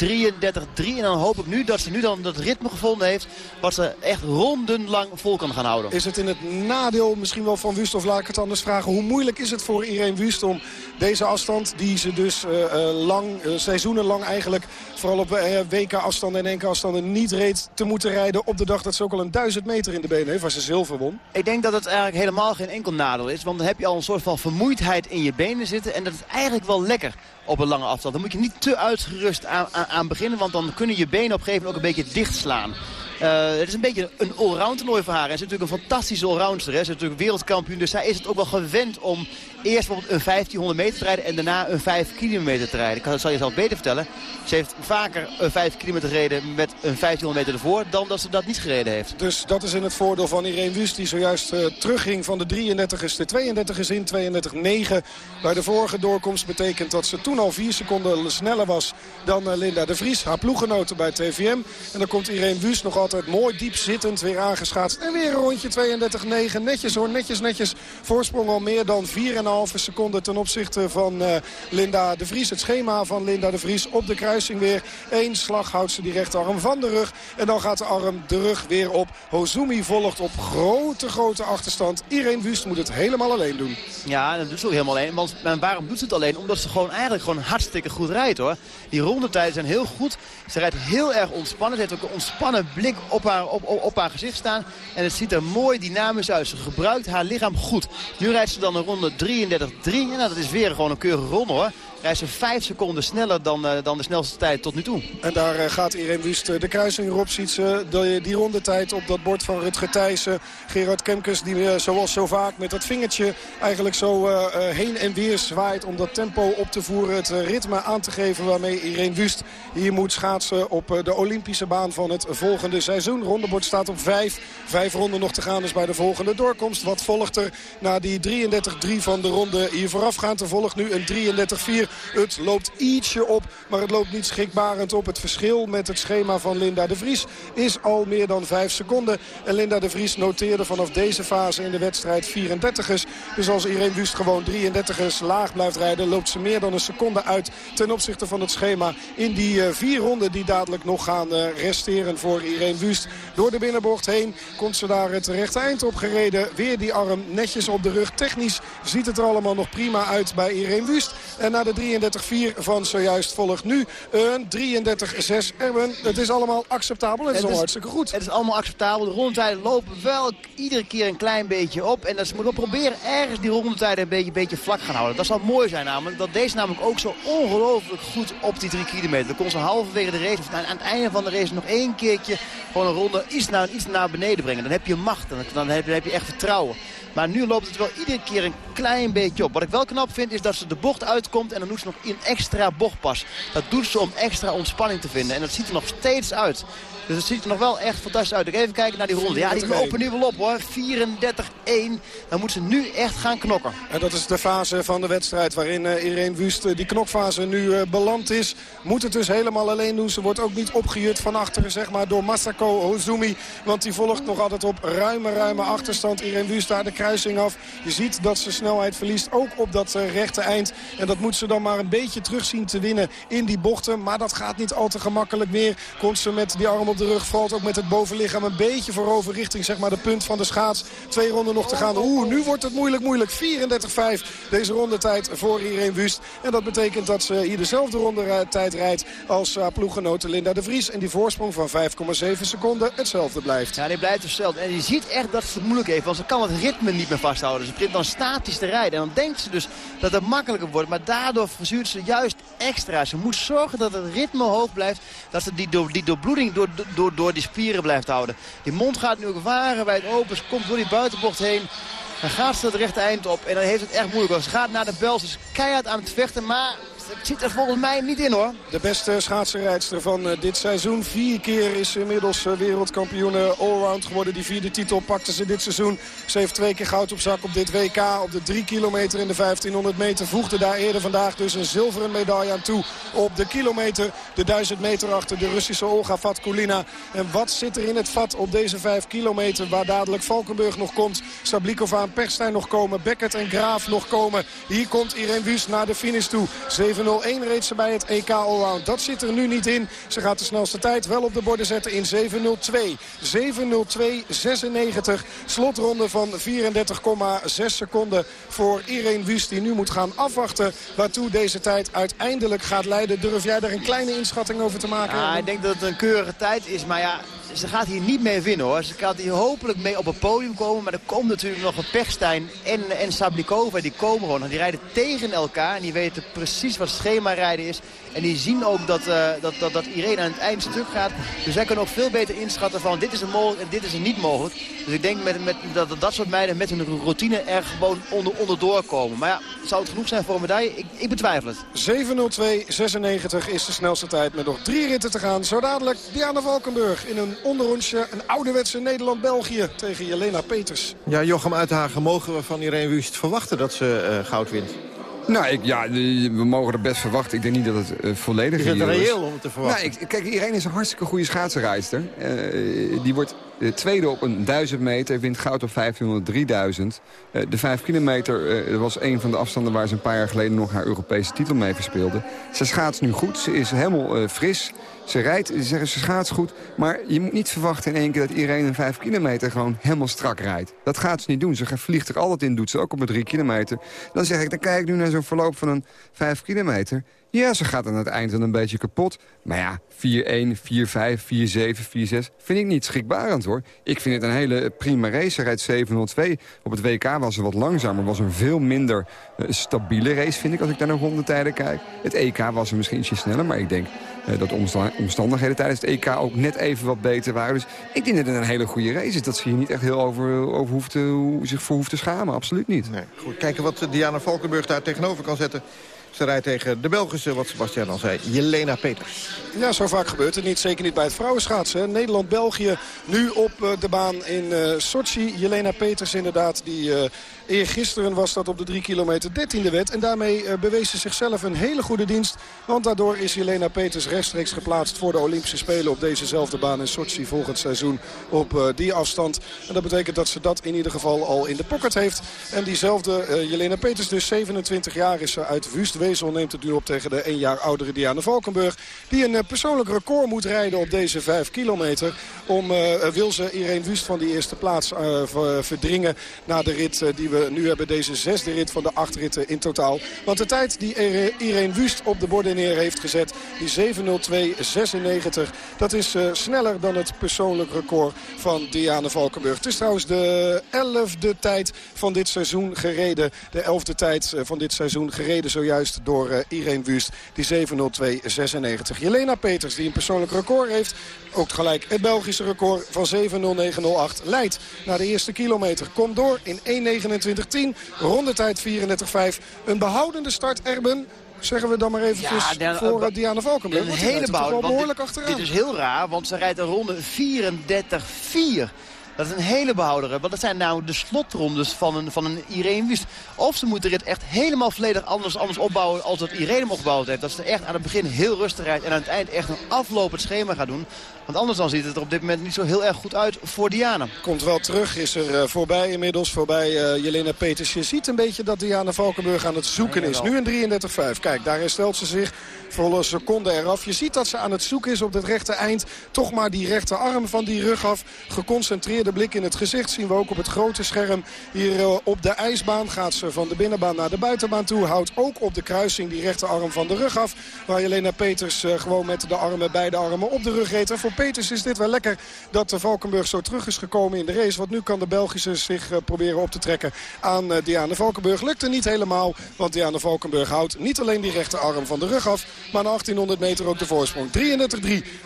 En dan hoop ik nu dat ze nu dan dat ritme gevonden heeft... wat ze echt rondenlang vol kan gaan houden. Is het in het nadeel misschien wel van Wust? Of laat ik het anders vragen. Hoe moeilijk is het voor Irene Wust om deze afstand... die ze dus uh, lang, uh, seizoenenlang eigenlijk... vooral op WK-afstanden en NK-afstanden niet reed... te moeten rijden op de dag dat ze ook al een duizend meter in de benen heeft... waar ze zilver won? Ik denk dat het eigenlijk helemaal geen enkel nadeel is. Want dan heb je al een soort van vermoeidheid in je benen zitten. En dat is eigenlijk wel lekker op een lange afstand. Dan moet je niet te uitgerust aan, aan, beginnen, want dan kunnen je benen op een gegeven moment ook een beetje dichtslaan. Uh, het is een beetje een allround toernooi voor haar. Ze is natuurlijk een fantastische allroundster. Ze is natuurlijk wereldkampioen. Dus zij is het ook wel gewend om eerst bijvoorbeeld een 1500 meter te rijden... en daarna een 5 kilometer te rijden. Ik zal je zelf beter vertellen. Ze heeft vaker een 5 kilometer gereden met een 1500 meter ervoor... dan dat ze dat niet gereden heeft. Dus dat is in het voordeel van Irene Wust... die zojuist uh, terugging van de 33ers de 32ers in. 32-9 bij de vorige doorkomst betekent dat ze toen al 4 seconden sneller was... dan uh, Linda de Vries, haar ploeggenoten bij TVM. En dan komt Irene Wust nog altijd mooi diep zittend weer aangeschaatst. En weer een rondje 32-9. Netjes hoor, netjes, netjes. Voorsprong al meer dan 4,5 seconden ten opzichte van uh, Linda de Vries. Het schema van Linda de Vries op de kruising weer. Eén slag houdt ze die rechterarm van de rug. En dan gaat de arm de rug weer op. Hozumi volgt op grote, grote achterstand. Irene Wust moet het helemaal alleen doen. Ja, dat doet ze ook helemaal alleen. Want waarom doet ze het alleen? Omdat ze gewoon eigenlijk gewoon hartstikke goed rijdt hoor. Die rondetijden zijn heel goed. Ze rijdt heel erg ontspannen. Ze heeft ook een ontspannen blik op haar, op, op, haar gezicht staan. En het ziet er mooi dynamisch uit. Ze gebruikt haar lichaam goed. Nu rijdt ze dan een ronde 33-3. En nou, dat is weer gewoon een keurige ronde hoor rijdt ze 5 seconden sneller dan, uh, dan de snelste tijd tot nu toe. En daar uh, gaat Irene Wust uh, de kruising erop. Ziet ze de, die rondetijd op dat bord van Rutger Thijssen. Gerard Kemkes die zoals zo vaak met dat vingertje eigenlijk zo heen en weer zwaait... om dat tempo op te voeren, het ritme aan te geven waarmee Irene Wust hier moet schaatsen... op de Olympische baan van het volgende seizoen. Rondebord staat op 5. Vijf ronden nog te gaan dus bij de volgende doorkomst. Wat volgt er na die 33-3 van de ronde hier voorafgaand? Er volgt nu een 33-4 het loopt ietsje op, maar het loopt niet schrikbarend op. Het verschil met het schema van Linda de Vries is al meer dan 5 seconden. En Linda de Vries noteerde vanaf deze fase in de wedstrijd 34ers. Dus als Irene Wust gewoon 33ers laag blijft rijden... loopt ze meer dan een seconde uit ten opzichte van het schema... in die uh, vier ronden die dadelijk nog gaan uh, resteren voor Irene Wust. Door de binnenbocht heen komt ze daar het rechte eind op gereden. Weer die arm netjes op de rug. Technisch ziet het er allemaal nog prima uit bij Irene Wust. En na de 33-4 van zojuist volgt nu een 33-6. Erwin, het is allemaal acceptabel. Het is, hartstikke goed. Het is allemaal acceptabel. De rondetijden lopen wel iedere keer een klein beetje op. En dat ze moeten proberen ergens die rondetijden een beetje, beetje vlak gaan houden. Dat zal mooi zijn namelijk. Dat deze namelijk ook zo ongelooflijk goed op die 3 kilometer. Dan kon ze halverwege de race, of aan het einde van de race nog één keertje gewoon een ronde iets naar, iets naar beneden brengen. Dan heb je macht. Dan, heb, dan heb je echt vertrouwen. Maar nu loopt het wel iedere keer een klein beetje op. Wat ik wel knap vind is dat ze de bocht uitkomt en dan doet ze nog een extra bochtpas. Dat doet ze om extra ontspanning te vinden. En dat ziet er nog steeds uit. Dus het ziet er nog wel echt fantastisch uit. Ik even kijken naar die ronde. Ja, die lopen nu wel op hoor. 34-1. Dan moet ze nu echt gaan knokken. En dat is de fase van de wedstrijd waarin uh, Irene Wust uh, die knokfase nu uh, beland is. Moet het dus helemaal alleen doen. Ze wordt ook niet opgejut van achteren zeg maar, door Masako Hozumi. Want die volgt nog altijd op ruime, ruime achterstand. Irene Wust daar de kruising af. Je ziet dat ze snelheid verliest. Ook op dat rechte eind. En dat moet ze dan maar een beetje terug zien te winnen in die bochten. Maar dat gaat niet al te gemakkelijk meer. Komt ze met die arm de rug. Valt ook met het bovenlichaam een beetje voorover richting zeg maar, de punt van de schaats. Twee ronden nog te gaan. Oeh, nu wordt het moeilijk, moeilijk. 34-5 deze rondetijd voor Irene Wust. En dat betekent dat ze hier dezelfde rondetijd rijdt als uh, ploeggenote Linda de Vries. En die voorsprong van 5,7 seconden hetzelfde blijft. Ja, die blijft hetzelfde. En je ziet echt dat ze het moeilijk heeft. Want ze kan het ritme niet meer vasthouden. Ze begint dan statisch te rijden. En dan denkt ze dus dat het makkelijker wordt. Maar daardoor verzuurt ze juist extra. Ze moet zorgen dat het ritme hoog blijft. Dat ze die, die doorbloeding door, door, door die spieren blijft houden. Die mond gaat nu ook wagenwijd open. Ze komt door die buitenbocht heen. Dan gaat ze het rechte eind op en dan heeft het echt moeilijk. Ze gaat naar de bel, ze is keihard aan het vechten, maar het zit er volgens mij niet in hoor. De beste schaatsenrijdster van uh, dit seizoen. Vier keer is ze inmiddels uh, wereldkampioen allround geworden. Die vierde titel pakte ze dit seizoen. Ze heeft twee keer goud op zak op dit WK. Op de drie kilometer in de 1500 meter. Voegde daar eerder vandaag dus een zilveren medaille aan toe. Op de kilometer. De 1000 meter achter de Russische Olga Vatkulina. En wat zit er in het vat op deze 5 kilometer. Waar dadelijk Valkenburg nog komt. Sablikova en Perstijn nog komen. Beckert en Graaf nog komen. Hier komt Irene Wüst naar de finish toe. 7 7-0-1 reed ze bij het EK Allround. Dat zit er nu niet in. Ze gaat de snelste tijd wel op de borden zetten in 7-0-2. 7-0-2-96. Slotronde van 34,6 seconden voor Irene Wust. Die nu moet gaan afwachten waartoe deze tijd uiteindelijk gaat leiden. Durf jij daar een kleine inschatting over te maken? Ja, ik denk dat het een keurige tijd is. Maar ja, ze gaat hier niet mee winnen hoor. Ze gaat hier hopelijk mee op het podium komen. Maar er komt natuurlijk nog een Pechstein en, en Sablikova. Die komen gewoon. Die rijden tegen elkaar. En die weten precies wat schema rijden is. En die zien ook dat, uh, dat, dat, dat Irene aan het eind stuk gaat. Dus zij kunnen ook veel beter inschatten van dit is er mogelijk en dit is er niet mogelijk. Dus ik denk met, met, dat, dat soort meiden met hun routine er gewoon onder, onderdoor komen. Maar ja, zou het genoeg zijn voor een medaille? Ik, ik betwijfel het. 7.02.96 is de snelste tijd met nog drie ritten te gaan. Zo dadelijk Diana Valkenburg in een onderrondje. Een ouderwetse Nederland-België tegen Jelena Peters. Ja, Jochem Uithagen, mogen we van Irene Wust verwachten dat ze uh, goud wint? Nou, ik, ja, we mogen er best verwachten. Ik denk niet dat het uh, volledig is. Is het reëel om het te verwachten? Nou, ik, kijk, Irene is een hartstikke goede schaatsenrijster. Uh, die wordt de tweede op een 1000 meter, wint goud op 1500, 3000. Uh, de 5 kilometer was een van de afstanden waar ze een paar jaar geleden nog haar Europese titel mee verspeelde. Ze schaats nu goed, ze is helemaal fris. Ze rijdt, ze ze schaats goed. Maar je moet niet verwachten in één keer dat iedereen een 5 kilometer gewoon helemaal strak rijdt. Dat gaat ze niet doen. Ze vliegt er altijd in, doet ze ook op een 3 kilometer. Dan zeg ik, dan kijk ik nu naar zo'n verloop van een 5 kilometer. Ja, ze gaat aan het eind dan een beetje kapot. Maar ja, 4-1, 4-5, 4-7, 4-6 vind ik niet schrikbarend hoor. Ik vind het een hele prima race. Ze rijdt 702. Op het WK was ze wat langzamer. was een veel minder uh, stabiele race vind ik als ik naar de rondetijden kijk. Het EK was er misschien ietsje sneller. Maar ik denk uh, dat de omstandigheden tijdens het EK ook net even wat beter waren. Dus ik denk dat het een hele goede race is. Dat ze hier niet echt heel over, over hoeft te, zich voor hoeft te schamen. Absoluut niet. Nee, goed, kijken wat Diana Valkenburg daar tegenover kan zetten. Ze rijdt tegen de Belgische, wat Sebastian al zei, Jelena Peters. Ja, zo vaak gebeurt het niet. Zeker niet bij het vrouwenschaatsen. Nederland-België nu op de baan in uh, Sochi. Jelena Peters inderdaad, die uh, eergisteren was dat op de 3 kilometer 13e wet. En daarmee uh, bewees ze zichzelf een hele goede dienst. Want daardoor is Jelena Peters rechtstreeks geplaatst voor de Olympische Spelen op dezezelfde baan in Sochi volgend seizoen op die afstand. En dat betekent dat ze dat in ieder geval al in de pocket heeft. En diezelfde Jelena Peters, dus 27 jaar, is ze uit Wust Wezel neemt het nu op tegen de 1 jaar oudere Diana Valkenburg. Die een persoonlijk record moet rijden op deze 5 kilometer. Om wil ze Irene Wust van die eerste plaats verdringen na de rit die we nu hebben. Deze zesde rit van de acht ritten in totaal. Want de tijd die Irene Wust op de borden neer heeft gezet, die 7.02.96, dat is sneller dan het persoonlijk record van Diana Valkenburg. Het is trouwens de elfde tijd van dit seizoen gereden. De elfde tijd van dit seizoen gereden zojuist door uh, Irene Wust. Die 7.02.96. Jelena Peters die een persoonlijk record heeft. Ook gelijk het Belgische record van 7.09.08. Leidt naar de eerste kilometer. Komt door in 1.29.10. Rondetijd 34.5. Een behoudende start Erben zeggen we dan maar eventjes ja, voor uh, Diana Valkenburg. Een hele bouw, behoorlijk dit, achteraan. Dit is heel raar, want ze rijdt een ronde 34-4. Dat is een hele behoudere. Want dat zijn nou de slotrondes van een, van een Irene Wust. Of ze moeten het echt helemaal volledig anders, anders opbouwen als dat Irene hem opgebouwd heeft. Dat ze echt aan het begin heel rustig rijdt en aan het eind echt een aflopend schema gaat doen. Want anders dan ziet het er op dit moment niet zo heel erg goed uit voor Diana. Komt wel terug, is er uh, voorbij inmiddels, voorbij uh, Jelena Peters. Je ziet een beetje dat Diana Valkenburg aan het zoeken is. Nu een 33-5. Kijk, daar herstelt ze zich volle seconde eraf. Je ziet dat ze aan het zoeken is op het rechte eind. Toch maar die rechterarm van die rug af. Geconcentreerde blik in het gezicht zien we ook op het grote scherm. Hier uh, op de ijsbaan gaat ze van de binnenbaan naar de buitenbaan toe. Houdt ook op de kruising die rechterarm van de rug af. Waar Jelena Peters uh, gewoon met de armen, beide armen op de rug reed. En voor Peters is dit wel lekker dat de Valkenburg zo terug is gekomen in de race. Want nu kan de Belgische zich uh, proberen op te trekken aan Diana Valkenburg. Lukte niet helemaal, want Diana Valkenburg houdt niet alleen die rechterarm van de rug af... Maar na 1800 meter ook de voorsprong. 33-3.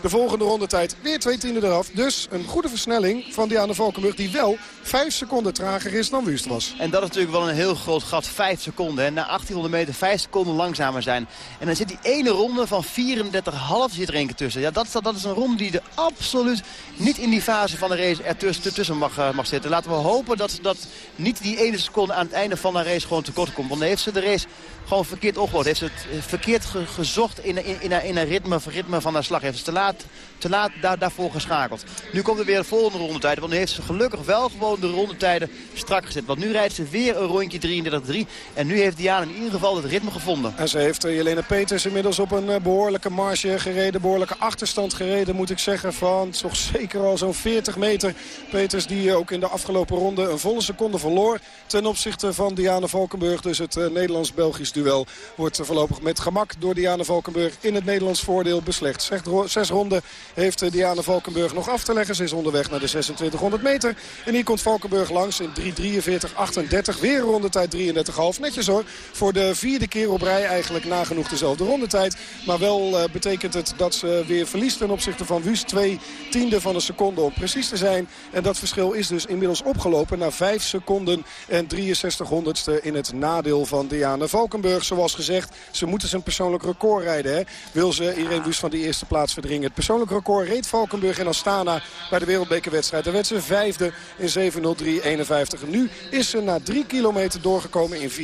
De volgende rondetijd weer twee tienden eraf. Dus een goede versnelling van Diana Diana Valkenburg die wel 5 seconden trager is dan Wust was. En dat is natuurlijk wel een heel groot gat, 5 seconden. Hè. Na 1800 meter 5 seconden langzamer zijn. En dan zit die ene ronde van 34,5 zit er één keer tussen. Ja, dat, is- dat is een ronde die er absoluut niet in die fase van de race ertussen tussen mag, eh, mag zitten. Laten we hopen dat, dat niet die ene seconde aan het einde van de race gewoon tekort komt. Want dan heeft ze de race gewoon verkeerd opgelost. Heeft ze het eh, verkeerd ge- gezocht in, in, in, haar ritme, ritme van haar slag. Heeft ze te laat, te laat daar, daarvoor geschakeld. Nu komt er weer de volgende rondetijd. Want nu heeft ze gelukkig wel gewoon de rondetijden strak gezet. Want nu rijdt ze weer een rondje 33-3. En nu heeft Diana in ieder geval het ritme gevonden. En ze heeft eh, Jelena Peters inmiddels op een eh, behoorlijke marge gereden. Behoorlijke achterstand gereden moet ik zeggen van toch zeker al zo'n 40 meter. Peters die ook in de afgelopen ronde een volle seconde verloor ten opzichte van Diana Valkenburg. Dus het Nederlands-Belgisch duel wordt voorlopig met gemak door Diana Valkenburg in het Nederlands voordeel beslecht. Zes, ro- zes ronden heeft eh, Diana Valkenburg nog af te leggen. Ze is onderweg naar de 2600 meter. En hier komt Valkenburg langs in 3.43.38. Weer rondetijd 33,5. Netjes hoor. Voor de vierde keer op rij eigenlijk nagenoeg dezelfde rondetijd. Maar wel eh, betekent het dat ze weer verliest ten opzichte van Wust. Twee tiende van een seconde om precies te zijn. En dat verschil is dus inmiddels opgelopen naar 5 seconden en 63 honderdste in het nadeel van Diana Valkenburg. Zoals gezegd, ze moeten zijn persoonlijk record rijden. Hè. Wil ze Irene Wust van die eerste plaats verdringen. Het persoonlijk record reed Valkenburg in Astana bij de wereldbekerwedstrijd. Daar werd ze vijfde in 7.03.51. En Nu is ze na drie kilometer doorgekomen in 4.17.29.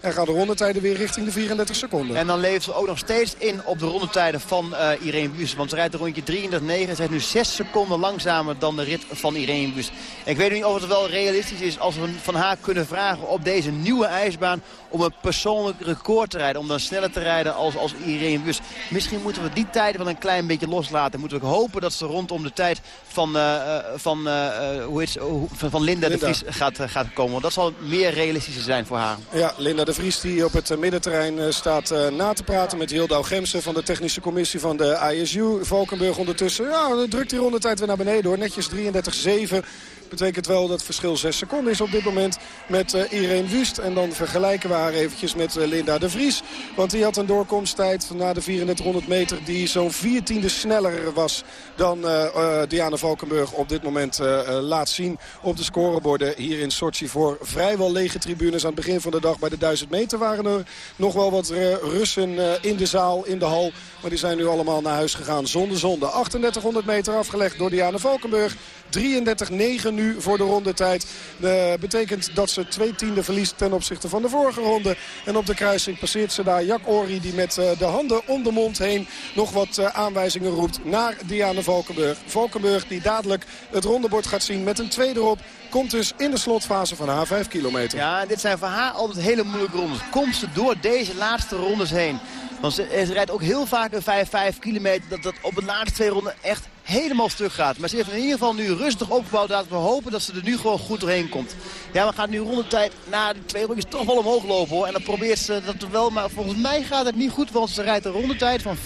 En gaan de rondetijden weer richting de 34 seconden. En dan levert ze ook nog steeds in op de rondetijden van eh Irene Wust. Want ze rijdt een rondje 33,9. Ze is nu 6 seconden langzamer dan de rit van Irene Wust. Ik weet niet of het wel realistisch is als we van haar kunnen vragen op deze nieuwe ijsbaan... om een persoonlijk record te rijden. Om dan sneller te rijden als, als Irene Wust. Misschien moeten we die tijden wel een klein beetje loslaten. Moeten we hopen dat ze rondom de tijd van, eh, eh, van, eh, hoe heet hoe- van, van Linda, Linda. de Vries gaat, gaat komen. Want dat zal meer realistischer zijn voor haar. Ja, Linda de Vries die op het middenterrein staat na te praten met Hildau Gemsen van de technische commissie van de ISU. Valkenburg ondertussen, ja, drukt die rondetijd weer naar beneden hoor. Netjes 33-7. Betekent wel dat verschil 6 seconden is op dit moment met eh, Irene Wust. En dan vergelijken we haar eventjes met eh, Linda de Vries. Want die had een doorkomsttijd na de 3400 meter die zo'n viertiende sneller was dan eh, Diana Valkenburg op dit moment laat zien op de scoreborden hier in Sochi voor vrijwel lege tribunes. Aan het begin van de dag bij de 1000 meter waren er nog wel wat Russen in de zaal, in de hal. Maar die zijn nu allemaal naar huis gegaan zonder zonde. 3800 meter afgelegd door Diana Valkenburg. 33-9 nu voor de rondetijd. Dat betekent dat ze twee tiende verliest ten opzichte van de vorige ronde. En op de kruising passeert ze daar Jack Ori die met eh, de handen om de mond heen nog wat eh, aanwijzingen roept naar Diana Valkenburg. Valkenburg die dadelijk het rondebord gaat zien met een tweede erop. Komt dus in de slotfase van haar 5 kilometer. Ja, dit zijn voor haar altijd hele moeilijke rondes. Komt ze door deze laatste rondes heen. Want ze, ze rijdt ook heel vaak een 5, 5 kilometer. Dat dat op de laatste twee ronden echt helemaal stuk gaat. Maar ze heeft in ieder geval nu rustig opgebouwd. Laten we hopen dat ze er nu gewoon goed doorheen komt. Ja, we gaan nu rondetijd na die twee rondjes toch wel omhoog lopen hoor. En dan probeert ze dat wel. Maar volgens mij gaat het niet goed. Want ze rijdt een rondetijd van 34-4.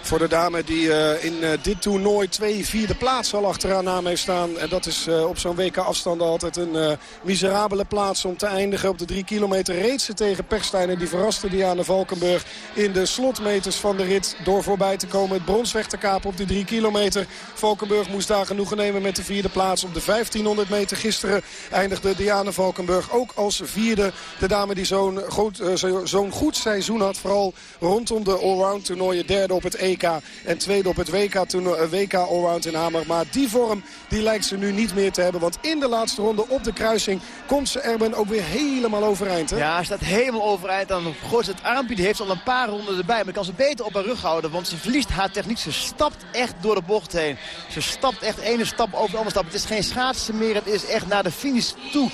Voor de dame die eh, in eh, dit toernooi twee vierde plaats al achteraan naam heeft staan. En dat is eh, op zo'n WK afstand altijd een miserabele plaats om te eindigen. Op de drie kilometer reed ze tegen Perstijn. En die verraste Diana Valkenburg in de slotmeters van de rit. Door voorbij te komen het brons weg te kapen op die drie kilometer. Valkenburg moest daar genoegen nemen met de vierde plaats. Op de 1500 meter gisteren eindigde Diana Valkenburg ook als vierde. De dame die zo'n goed, eh, goed seizoen had. Vooral rondom de allround toernooien. Derde op het EK en tweede op het WK, eh, WK allround in Hamer. Maar die vorm die lijkt ze nu niet meer te hebben. Want in de laatste ronde op de kruising komt ze Erben ook weer helemaal overeind. Hè? Ja, staat helemaal overeind. Dan gooit het armpje. Die heeft al een paar ronden erbij. Maar kan ze beter op haar rug houden. Want ze verliest haar techniek. Ze stapt echt door de bocht heen. Ze stapt echt ene stap over de andere stap. Het is geen schaatsen meer. Het is echt naar de finish toe.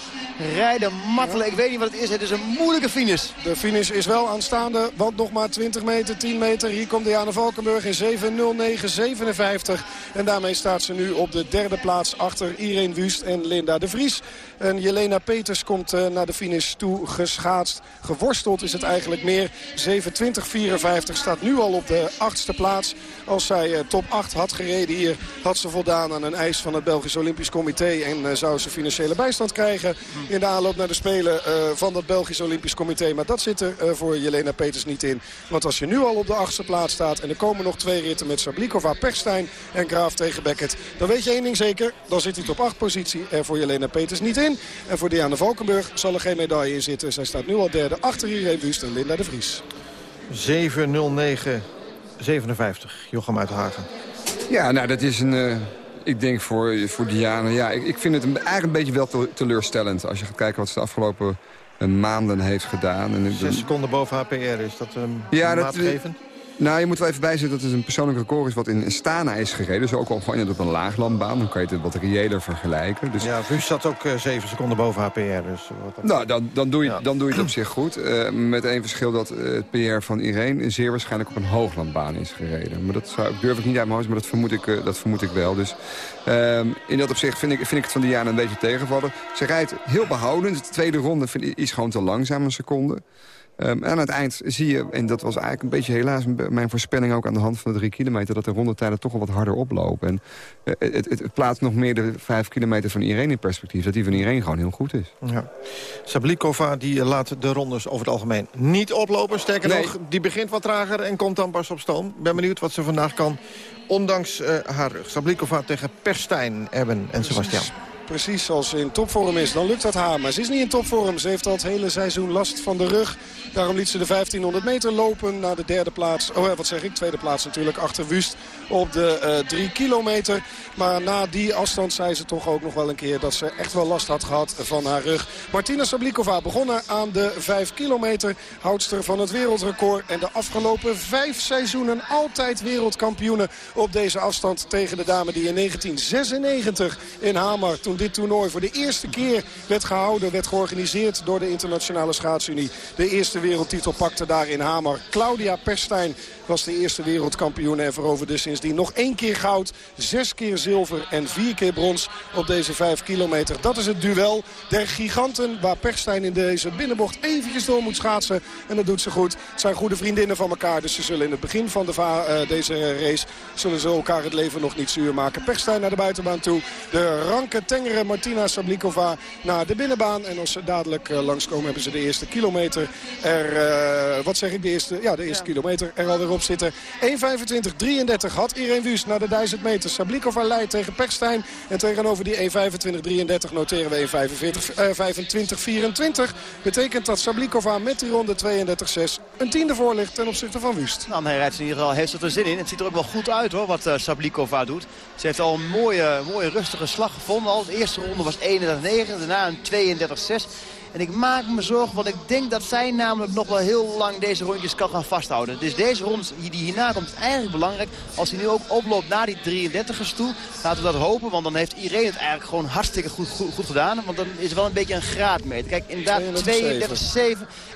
Rijden, mattelen. Ik weet niet wat het is. Het is een moeilijke finish. De finish is wel aanstaande, want nog maar 20 meter, 10 meter. Hier komt Diana Valkenburg in 7.09.57. En daarmee staat ze nu op de derde plaats achter Irene Wust en Linda de Vries. En Jelena Peters komt eh, naar de finish toe geschaatst. Geworsteld is het eigenlijk meer. 27.54 staat nu al op de achtste plaats. Als zij eh, top 8 had had gereden hier... had ze voldaan aan een eis van het Belgisch Olympisch Comité... en eh, zou ze financiële bijstand krijgen in de aanloop naar de Spelen eh, van dat Belgisch Olympisch Comité. Maar dat zit er eh, voor Jelena Peters niet in. Want als je nu al op de achtste plaats staat... en er komen nog twee ritten met Sablikova, Perstijn en Graaf tegen Beckett... dan weet je één ding zeker, dan zit hij op acht positie er voor Jelena Peters niet in. En voor Diana Valkenburg zal er geen medaille in zitten. Zij staat nu al derde achter Irene Wust en Linda de Vries. 7-0-9. 57, Jochem Uithagen. Ja, nou dat is een... Uh, ik denk voor, voor Diana, ja, ik, ik vind het een, eigenlijk een beetje wel teleurstellend. Als je gaat kijken wat ze de afgelopen uh, maanden heeft gedaan. En, Zes seconden boven HPR, is dat um, ja, maatgevend? Nou, je moet wel even bijzetten dat het een persoonlijk record is wat in Stana is gereden. Dus ook al gewoon op een laaglandbaan. Dan kan je het wat reëler vergelijken. Dus... Ja, Vus zat ook uh, eh, 7 seconden boven HPR. Dus wat Nou, dan, dan, doe je, ja. dan doe je het op zich goed. Uh, met één verschil dat uh, het PR van Irene zeer waarschijnlijk op een hooglandbaan is gereden. Maar dat zou, durf ik niet uit mijn hoofd, maar dat vermoed ik, dat vermoed ik wel. Dus ehm, in dat opzicht vind ik, vind ik het van Diana een beetje tegenvallen. Ze rijdt heel behoudend. De tweede ronde vind ik, is gewoon te langzaam een seconde. Um, aan het eind zie je, en dat was eigenlijk een beetje helaas mijn voorspelling ook aan de hand van de drie kilometer, dat de rondetijden toch wel wat harder oplopen. En uh, het, het, het, plaatst nog meer de vijf kilometer van Irene in perspectief, dat die van Irene gewoon heel goed is. Ja. Sablikova die laat de rondes over het algemeen niet oplopen. Sterker nee. nog, die begint wat trager en komt dan pas op stoom. Ben benieuwd wat ze vandaag kan, ondanks uh, haar rug. Sablikova tegen Perstijn, Erben en Sebastian precies zoals ze in topvorm is, dan lukt dat haar. Maar ze is niet in topvorm. Ze heeft al het hele seizoen last van de rug. Daarom liet ze de 1500 meter lopen naar de derde plaats. Oh, wat zeg ik? Tweede plaats natuurlijk achter Wust op de uh, drie kilometer. Maar na die afstand zei ze toch ook nog wel een keer dat ze echt wel last had gehad van haar rug. Martina Sablikova begonnen aan de 5 kilometer. Houdster van het wereldrecord. En de afgelopen vijf seizoenen altijd wereldkampioenen op deze afstand tegen de dame die in 1996 in Hamar toen dit toernooi voor de eerste keer werd gehouden, werd georganiseerd door de Internationale Schaatsunie. De eerste wereldtitel pakte daar in Hamar. Claudia Perstijn was de eerste wereldkampioen en veroverde sindsdien nog één keer goud, zes keer zilver en vier keer brons op deze vijf kilometer. Dat is het duel der giganten waar Perstijn in deze binnenbocht eventjes door moet schaatsen. En dat doet ze goed. Het zijn goede vriendinnen van elkaar, dus ze zullen in het begin van de uh, deze race zullen ze elkaar het leven nog niet zuur maken. Perstijn naar de buitenbaan toe. De ranke Martina Sablikova naar de binnenbaan. En als ze dadelijk uh, langskomen hebben ze de eerste kilometer er, uh, wat zeg ik, de eerste, ja, de eerste ja. kilometer er alweer op zitten. 1.25.33 had Irene Wust naar de 1000 meter. Sablikova leidt tegen Perstijn. En tegenover die 1.25.33 noteren we 1.25.24. Betekent dat Sablikova met die ronde 32.6 een tiende voor ligt ten opzichte van Wust. Nou, hij rijdt in ieder geval, heeft het er zin in. Het ziet er ook wel goed uit hoor, wat uh, Sablikova doet. Ze heeft al een mooie, mooie rustige slag gevonden. Al eerste ronde was 31.9, daarna een 32.6. En ik maak me zorgen, want ik denk dat zij namelijk nog wel heel lang deze rondjes kan gaan vasthouden. Dus deze rond die hierna komt is eigenlijk belangrijk. Als hij nu ook oploopt naar die 33ers toe, laten we dat hopen. Want dan heeft iedereen het eigenlijk gewoon hartstikke goed, goed, goed gedaan. Want dan is er wel een beetje een graadmeter. Kijk, inderdaad 32,7.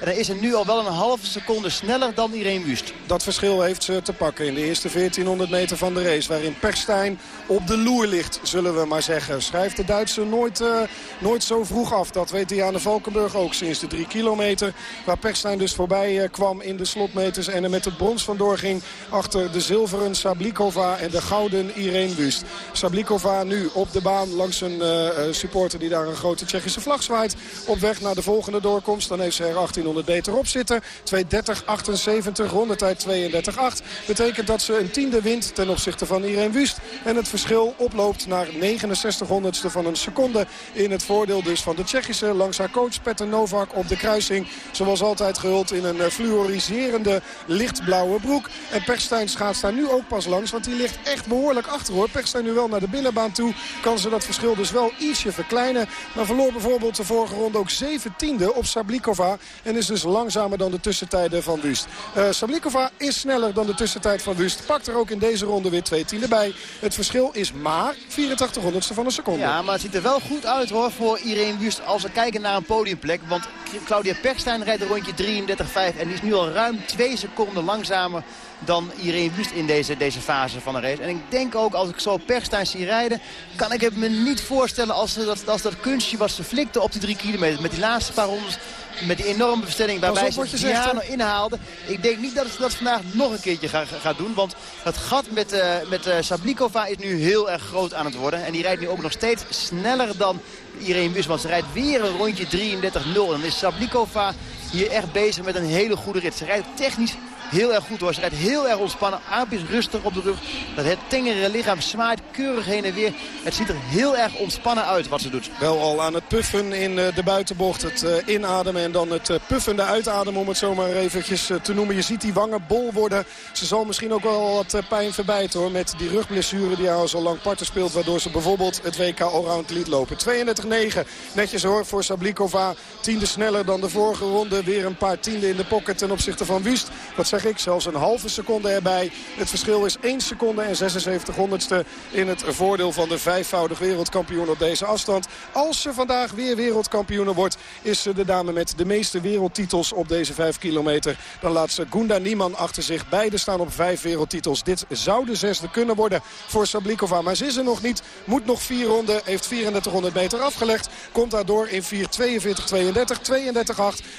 En dan is er nu al wel een halve seconde sneller dan Irene Wust. Dat verschil heeft ze te pakken in de eerste 1400 meter van de race. Waarin Perstijn op de loer ligt, zullen we maar zeggen. Schrijft de Duitse nooit, uh, nooit zo vroeg af. Dat weet Diana Valkenburg ook sinds de drie kilometer. Waar Perstijn dus voorbij uh, kwam in de slotmeters. En er met het brons vandoor ging achter de zilveren Sablikova en de gouden Irene Wust. Sablikova nu op de baan langs een uh, supporter die daar een grote Tsjechische vlag zwaait. Op weg naar de volgende doorkomst. Dan heeft ze er 1800 meter op zitten. 2.30.78, rondetijd 32.8. Betekent dat ze een tiende wint ten opzichte van Irene Wust. En het verschil oploopt naar 69 honderdste van een seconde. In het voordeel dus van de Tsjechische langs haar coach Petter Novak op de kruising. Zoals altijd gehuld in een fluoriserende lichtblauwe broek. En Perstijn schaatst daar nu ook pas langs. Want die ligt echt behoorlijk achter hoor. Perstijn nu wel naar de binnenbaan toe. Kan ze dat verschil dus wel ietsje verkleinen. Maar verloor bijvoorbeeld de vorige ronde ook 17e op Sablikova. En is dus langzamer dan de tussentijden van Wust. Uh, Sablikova is sneller dan de tussentijd van Wust. Pakt er ook in deze ronde weer twee tienden bij. Het verschil is maar 84 honderdste van een seconde. Ja, maar het ziet er wel goed uit hoor voor Irene Wust. Als we kijken naar een podiumplek. Want Claudia Perstijn rijdt een rondje 33,5. En die is nu al ruim twee seconden langzamer dan Irene Wust in deze, deze fase van de race. En ik denk ook, als ik zo Perstijn zie rijden... kan ik het me niet voorstellen als dat, als dat kunstje wat ze flikte op die drie kilometer... met die laatste paar rondes met die enorme bestelling waarbij ze hè. inhaalde. Ik denk niet dat ze dat vandaag nog een keertje gaat gaat doen. Want het gat met, eh met eh, Sablikova is nu heel erg groot aan het worden. En die rijdt nu ook nog steeds sneller dan Irene Wust. Want ze rijdt weer een rondje 33-0. Dan is Sablikova hier echt bezig met een hele goede rit. Ze rijdt technisch heel erg goed. Ze rijdt heel erg ontspannen. Is rustig op de rug. Dat het tengere lichaam zwaait keurig heen en weer. Het ziet er heel erg ontspannen uit wat ze doet. Wel al aan het puffen in eh, de buitenbocht. Het eh, inademen en dan het eh, puffende uitademen om het zomaar eventjes te noemen. Je ziet die wangen bol worden. Ze zal misschien ook wel wat pijn verbijten hoor. Met die rugblessure die haar al zo lang parten speelt. Waardoor ze bijvoorbeeld het WK Allround liet lopen. 32-9. Netjes hoor voor Sablikova. Tiende sneller dan de vorige ronde. Weer een paar tienden in de pocket ten opzichte van Wust. Wat zeg? Zelfs een halve seconde erbij. Het verschil is 1 seconde en 76 honderdste in het voordeel van de vijfvoudig wereldkampioen op deze afstand. Als ze vandaag weer wereldkampioen wordt, is ze de dame met de meeste wereldtitels op deze 5 kilometer. Dan laat ze Gunda Niemann achter zich. Beide staan op vijf wereldtitels. Dit zou de zesde kunnen worden voor Sablikova. Maar ze is er nog niet. Moet nog vier ronden. Heeft 3400 meter afgelegd. Komt daardoor in 4.42.32, 32.8.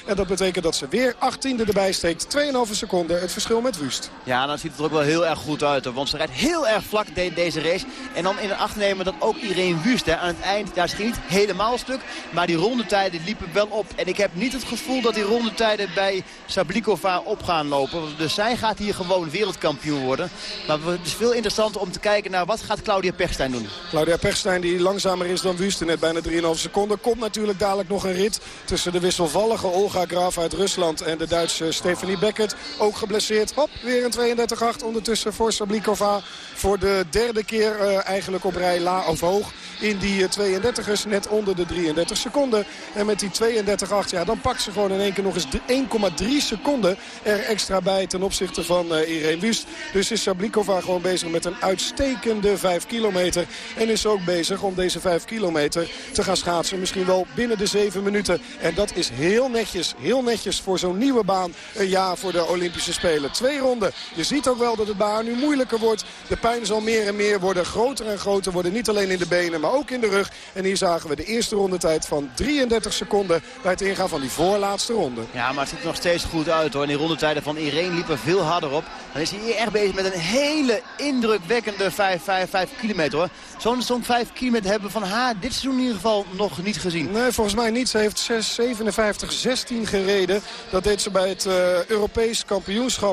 En dat betekent dat ze weer 18e erbij steekt. 2,5 seconden het verschil met Wust. Ja, dan ziet het er ook wel heel erg goed uit. Hoor. Want ze rijdt heel erg vlak de- deze race. En dan in acht nemen dat ook iedereen Wust hè, aan het eind. Daar is niet helemaal stuk. Maar die rondetijden liepen wel op. En ik heb niet het gevoel dat die rondetijden bij Sablikova op gaan lopen. Dus zij gaat hier gewoon wereldkampioen worden. Maar het is veel interessanter om te kijken naar wat gaat Claudia Pechstein doen. Claudia Pechstein die langzamer is dan Wust. Net bijna 3,5 seconden. Komt natuurlijk dadelijk nog een rit tussen de wisselvallige Olga Graaf uit Rusland. En de Duitse Stephanie Beckett. Ook geblesseerd. Hop, weer een 32-8 ondertussen voor Sablikova. Voor de derde keer eh, eigenlijk op rij la of hoog. In die eh, 32ers net onder de 33 seconden. En met die 32-8, ja, dan pakt ze gewoon in één keer nog eens de 1,3 seconden er extra bij ten opzichte van eh Irene Wust. Dus is Sablikova gewoon bezig met een uitstekende 5 kilometer. En is ook bezig om deze 5 kilometer te gaan schaatsen. Misschien wel binnen de 7 minuten. En dat is heel netjes, heel netjes voor zo'n nieuwe baan. Een jaar voor de Olympische Spelen. Twee ronden. Je ziet ook wel dat het baan nu moeilijker wordt. De pijn zal meer en meer worden. Groter en groter worden. Niet alleen in de benen, maar ook in de rug. En hier zagen we de eerste rondetijd van 33 seconden bij het ingaan van die voorlaatste ronde. Ja, maar het ziet er nog steeds goed uit hoor. En die rondetijden van Irene liepen veel harder op. Dan is hij hier echt bezig met een hele indrukwekkende 5, 5, 5 kilometer hoor. Zo'n zo'n 5 kilometer hebben we van haar dit seizoen in ieder geval nog niet gezien. Nee, volgens mij niet. Ze heeft 6, 57, 16 gereden. Dat deed ze bij het eh, Europees kampioenschap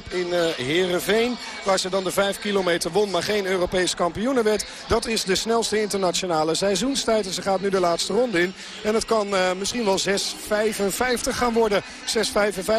in eh Heerenveen. Waar ze dan de 5 kilometer won, maar geen Europees kampioene werd. Dat is de snelste internationale seizoenstijd. En ze gaat nu de laatste ronde in. En het kan eh, misschien wel 6,55 gaan worden. 6,55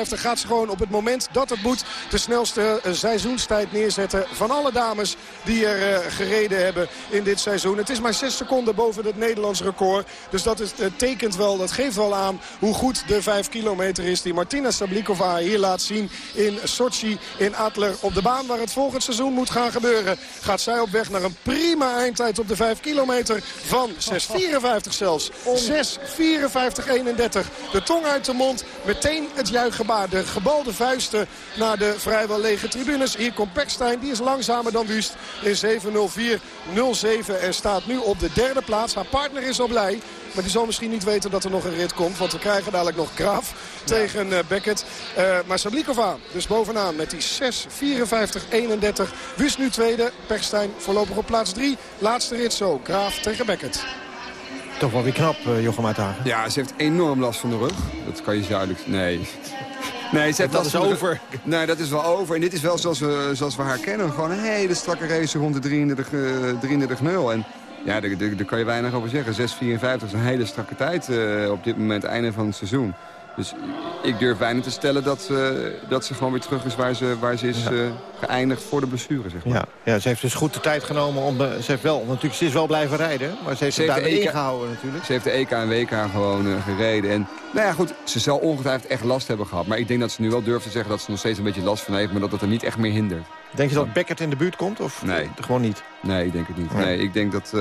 gaat ze gewoon op het moment dat het moet... de snelste eh, seizoenstijd neerzetten van alle dames die er gereden hebben in dit seizoen. Het is maar 6 seconden boven het Nederlands record. Dus dat is, tekent wel, dat geeft wel aan hoe goed de 5 kilometer is... die Martina Sablikova hier laat zien in Sochi, in Adler. Op de baan waar het volgend seizoen moet gaan gebeuren... gaat zij op weg naar een prima eindtijd op de 5 kilometer van 6,54 zelfs. 6,54,31. De tong uit de mond, meteen het juichgebaar. De gebalde vuisten naar de vrijwel lege tribunes. Hier komt Pekstein, die is langzamer dan Wust in 7.04.07 en staat nu op de derde plaats. Haar partner is al blij. Maar die zal misschien niet weten dat er nog een rit komt. Want we krijgen dadelijk nog Graaf tegen eh, Beckett. Eh, maar Sablikova dus bovenaan met die 6.54.31. Wust nu tweede. Pechstein voorlopig op plaats 3. Laatste rit zo. Graaf tegen Beckett. Toch wel weer knap, uh, Jochem Uithagen. Ja, ze heeft enorm last van de rug. Dat kan je duidelijk... Nee. Nee, ze heeft dat is de- over. Nee, dat is wel over. En dit is wel zoals we, zoals we haar kennen. Gewoon een hele strakke race rond de 33 eh, 33-0. En ja, daar, kan je weinig over zeggen. 6,54 is een hele strakke tijd eh, op dit moment, einde van het seizoen. Dus ik durf weinig te stellen dat, ze dat ze gewoon weer terug is waar ze, waar ze is eh, geëindigd voor de blessure, zeg maar. Ja, ja, ze heeft dus goed de tijd genomen. Om, eh, ze, heeft wel, natuurlijk, ze is wel blijven rijden, maar ze heeft Ze het heeft, de daarmee EK, ingehouden natuurlijk. ze heeft de EK en WK gewoon eh, gereden. En nou ja, goed, ze zal ongetwijfeld echt last hebben gehad. Maar ik denk dat ze nu wel durft te zeggen dat ze nog steeds een beetje last van heeft... maar dat het er niet echt meer hindert. Denk je dat Beckett in de buurt komt? Of Nee. gewoon niet? Nee, ik denk het niet. Nee. Nee, ik denk dat...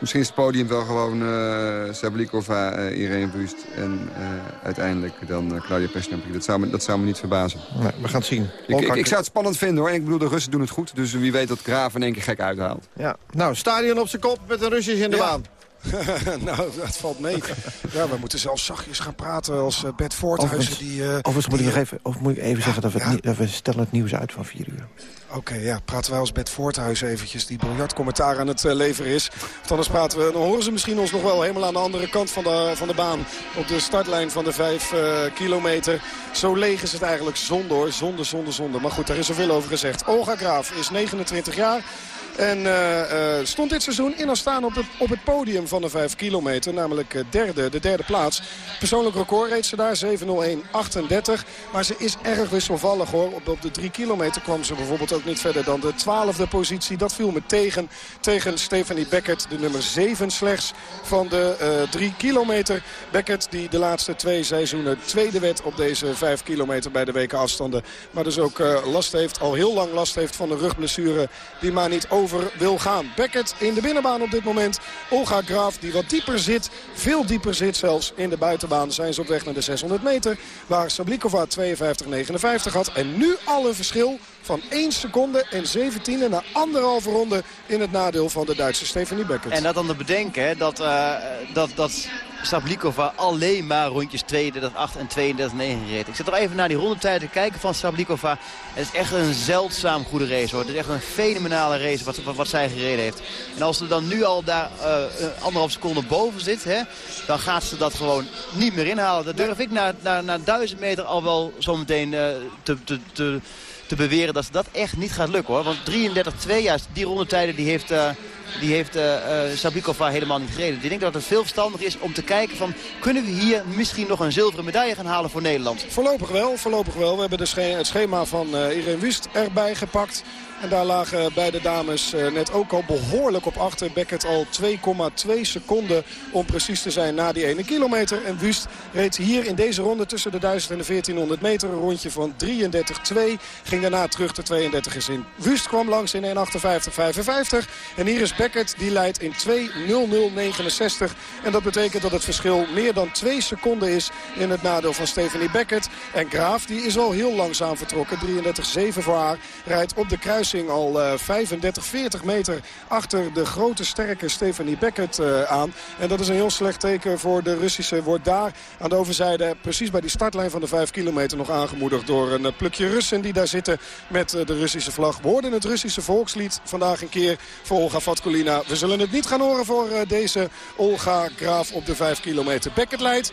misschien is het podium wel gewoon eh Sablikova, eh Irene Wust... en eh, uiteindelijk dan Claudia Pesnapki. Dat zou, me, dat zou me niet verbazen. Nee, we gaan het zien. Ik, ik, ik zou het spannend vinden hoor. En ik bedoel, de Russen doen het goed. Dus wie weet dat Graaf in één keer gek uithaalt. Ja. Nou, stadion op zijn kop met de Russisch in de Ja. baan. nou, dat valt mee. Ja, we moeten zelfs zachtjes gaan praten als uh, Bert Voorthuizen. Die, uh, overigens moet, ik nog even, of moet ik even zeggen dat we, het, dat we stellen het nieuws uit van 4 uur. Oké, ja, praten wij als Bert Voorthuizen eventjes die biljartcommentaar aan het uh, leveren is. Want anders praten we, dan horen ze misschien ons nog wel helemaal aan de andere kant van de, van de baan. Op de startlijn van de 5 kilometer. Zo leeg is het eigenlijk zonde hoor, zonde, zonde, zonde. Maar goed, daar is zoveel over gezegd. Olga Graaf is 29 jaar. En uh, uh, stond dit seizoen in staan op het, op het podium van de 5 kilometer. Namelijk uh, derde, de derde plaats. Persoonlijk record reed ze daar, 7.01.38. Maar ze is erg wisselvallig hoor. Op, op de 3 kilometer kwam ze bijvoorbeeld ook niet verder dan de twaalfde positie. Dat viel me tegen. Tegen Stephanie Beckett, de nummer 7 slechts van de 3 kilometer. Beckett die de laatste twee seizoenen tweede werd op deze 5 kilometer bij de weken afstanden. Maar dus ook last heeft, al heel lang last heeft van een rugblessure die maar niet over wil gaan. Beckett in de binnenbaan op dit moment. Olga Graaf die wat dieper zit. Veel dieper zit zelfs in de buitenbaan. Zijn ze op weg naar de 600 meter. Waar Sablikova 52-59 had. En nu al een verschil van 1 seconde en 17 na anderhalve ronde in het nadeel van de Duitse Stephanie Beckett. En dat dan te bedenken hè, dat, dat, dat Sablikova alleen maar rondjes 32-8 en 32-9 reed. Ik zit nog even naar die rondetijd te kijken van Sablikova. Het is echt een zeldzaam goede race hoor. Het is echt een fenomenale race wat, wat, wat zij gereden heeft. En als ze dan nu al daar uh, anderhalf seconde boven zit, hè, dan gaat ze dat gewoon niet meer inhalen. Dat durf ik na, na, na 1000 meter al wel zometeen uh, te, te, te te beweren dat ze dat echt niet gaat lukken hoor. Want 33-2, juist die rondetijden die heeft, die heeft uh, uh, helemaal niet gereden. Ik denk dat het veel verstandig is om te kijken van... kunnen we hier misschien nog een zilveren medaille gaan halen voor Nederland? Voorlopig wel, voorlopig wel. We hebben de sch het schema van Irene Wust erbij gepakt. En daar lagen beide dames net ook al behoorlijk op achter. Beckett al 2,2 seconden om precies te zijn na die ene kilometer. En Wust reed hier in deze ronde tussen de 1000 en de 1400 meter een rondje van 33,2. Ging daarna terug de 32 is in. Wust kwam langs in 1,58,55. En hier is Beckett die leidt in 2,0069. En dat betekent dat het verschil meer dan 2 seconden is in het nadeel van Stephanie Beckett. En Graaf die is al heel langzaam vertrokken. 33,7 voor haar. Rijdt op de kruising al uh, 35, 40 meter achter de grote sterke Stephanie Beckett uh, aan. En dat is een heel slecht teken voor de Russische. Wordt daar aan de overzijde precies bij die startlijn van de 5 kilometer nog aangemoedigd door een plukje Russen die daar zitten met uh, de Russische vlag. We hoorden het Russische volkslied vandaag een keer voor Olga We zullen het niet gaan horen voor uh, deze Olga Graaf op de 5 kilometer. Beckett leidt 33-7,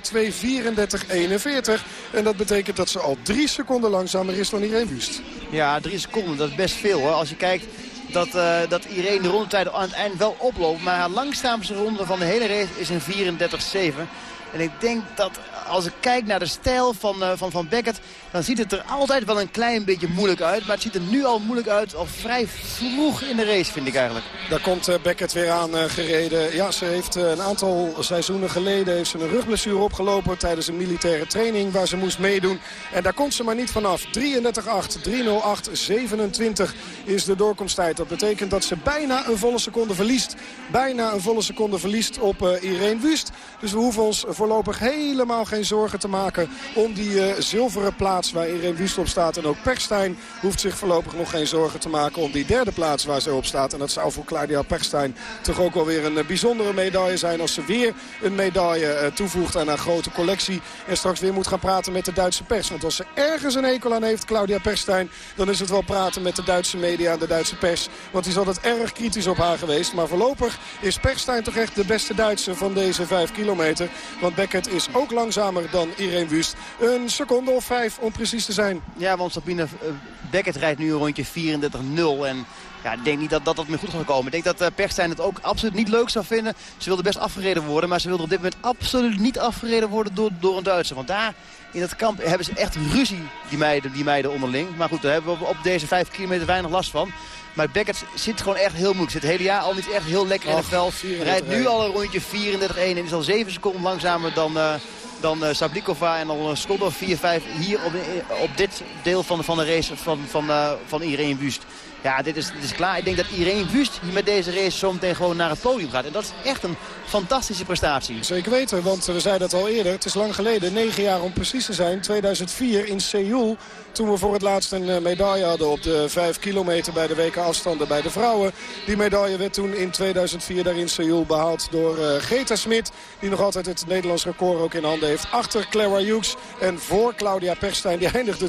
2-34-41. En dat betekent dat ze al drie seconden langzamer is dan Irene Wust. Ja, drie seconden, dat is best veel hoor. Als je kijkt dat, uh, dat Irene de rondetijden aan het eind wel oploopt. Maar haar langzaamste ronde van de hele race is een 34-7. En ik denk dat als ik kijk naar de stijl van, uh, van, van Beckett... dan ziet het er altijd wel een klein beetje moeilijk uit. Maar het ziet er nu al moeilijk uit, al vrij vroeg in de race vind ik eigenlijk. Daar komt uh, Beckett weer aan uh, gereden. Ja, ze heeft een aantal seizoenen geleden heeft ze een rugblessure opgelopen... tijdens een militaire training waar ze moest meedoen. En daar komt ze maar niet vanaf. 33-8, 308-27 is de doorkomsttijd. Dat betekent dat ze bijna een volle seconde verliest. Bijna een volle seconde verliest op Irene Wust. Dus we hoeven ons voorlopig helemaal geen zorgen te maken om die uh, zilveren plaats waar Irene Wust op staat. En ook Perstijn hoeft zich voorlopig nog geen zorgen te maken om die derde plaats waar ze op staat. En dat zou voor Claudia Perstijn toch ook wel weer een uh, bijzondere medaille zijn als ze weer een medaille uh, toevoegt aan haar grote collectie. En straks weer moet gaan praten met de Duitse pers. Want als ze ergens een ekel aan heeft, Claudia Perstijn, dan is het wel praten met de Duitse media en de Duitse pers. Want die is altijd erg kritisch op haar geweest. Maar voorlopig is Perstijn toch echt de beste Duitse van deze vijf kilometer. Want Beckett is ook langzamer dan Irene Wust. Een seconde of vijf om precies te zijn. Ja, want Sabine uh, Beckett rijdt nu een rondje 34-0. En ja, ik denk niet dat dat, dat meer goed gaat komen. Ik denk dat uh, Perstijn het ook absoluut niet leuk zou vinden. Ze wilde best afgereden worden. Maar ze wilde op dit moment absoluut niet afgereden worden door, door een Duitser. Want daar in het kamp hebben ze echt ruzie, die meiden, die meiden onderling. Maar goed, daar hebben we op deze 5 kilometer weinig last van. Maar Beckett zit gewoon echt heel moeilijk. Zit het hele jaar al niet echt heel lekker in het veld. Rijdt nu al een rondje 34-1 en is al 7 seconden langzamer dan, uh, dan uh, Sablikova en dan een of 4-5 hier op, op dit deel van, van de race van, van, uh, van Irene Wust. Ja, dit is, dit is klaar. Ik denk dat Irene Wust hier met deze race zo meteen gewoon naar het podium gaat. En dat is echt een fantastische prestatie. Zeker weten, want we zeiden het al eerder. Het is lang geleden, negen jaar om precies te zijn. 2004 in Seoul. Toen we voor het laatst een medaille hadden op de 5 kilometer bij de weken afstanden bij de vrouwen. Die medaille werd toen in 2004 daar in Seoul behaald door uh, Greta Smit. Die nog altijd het Nederlands record ook in handen heeft. Achter Clara Hughes en voor Claudia Perstijn. Die eindigde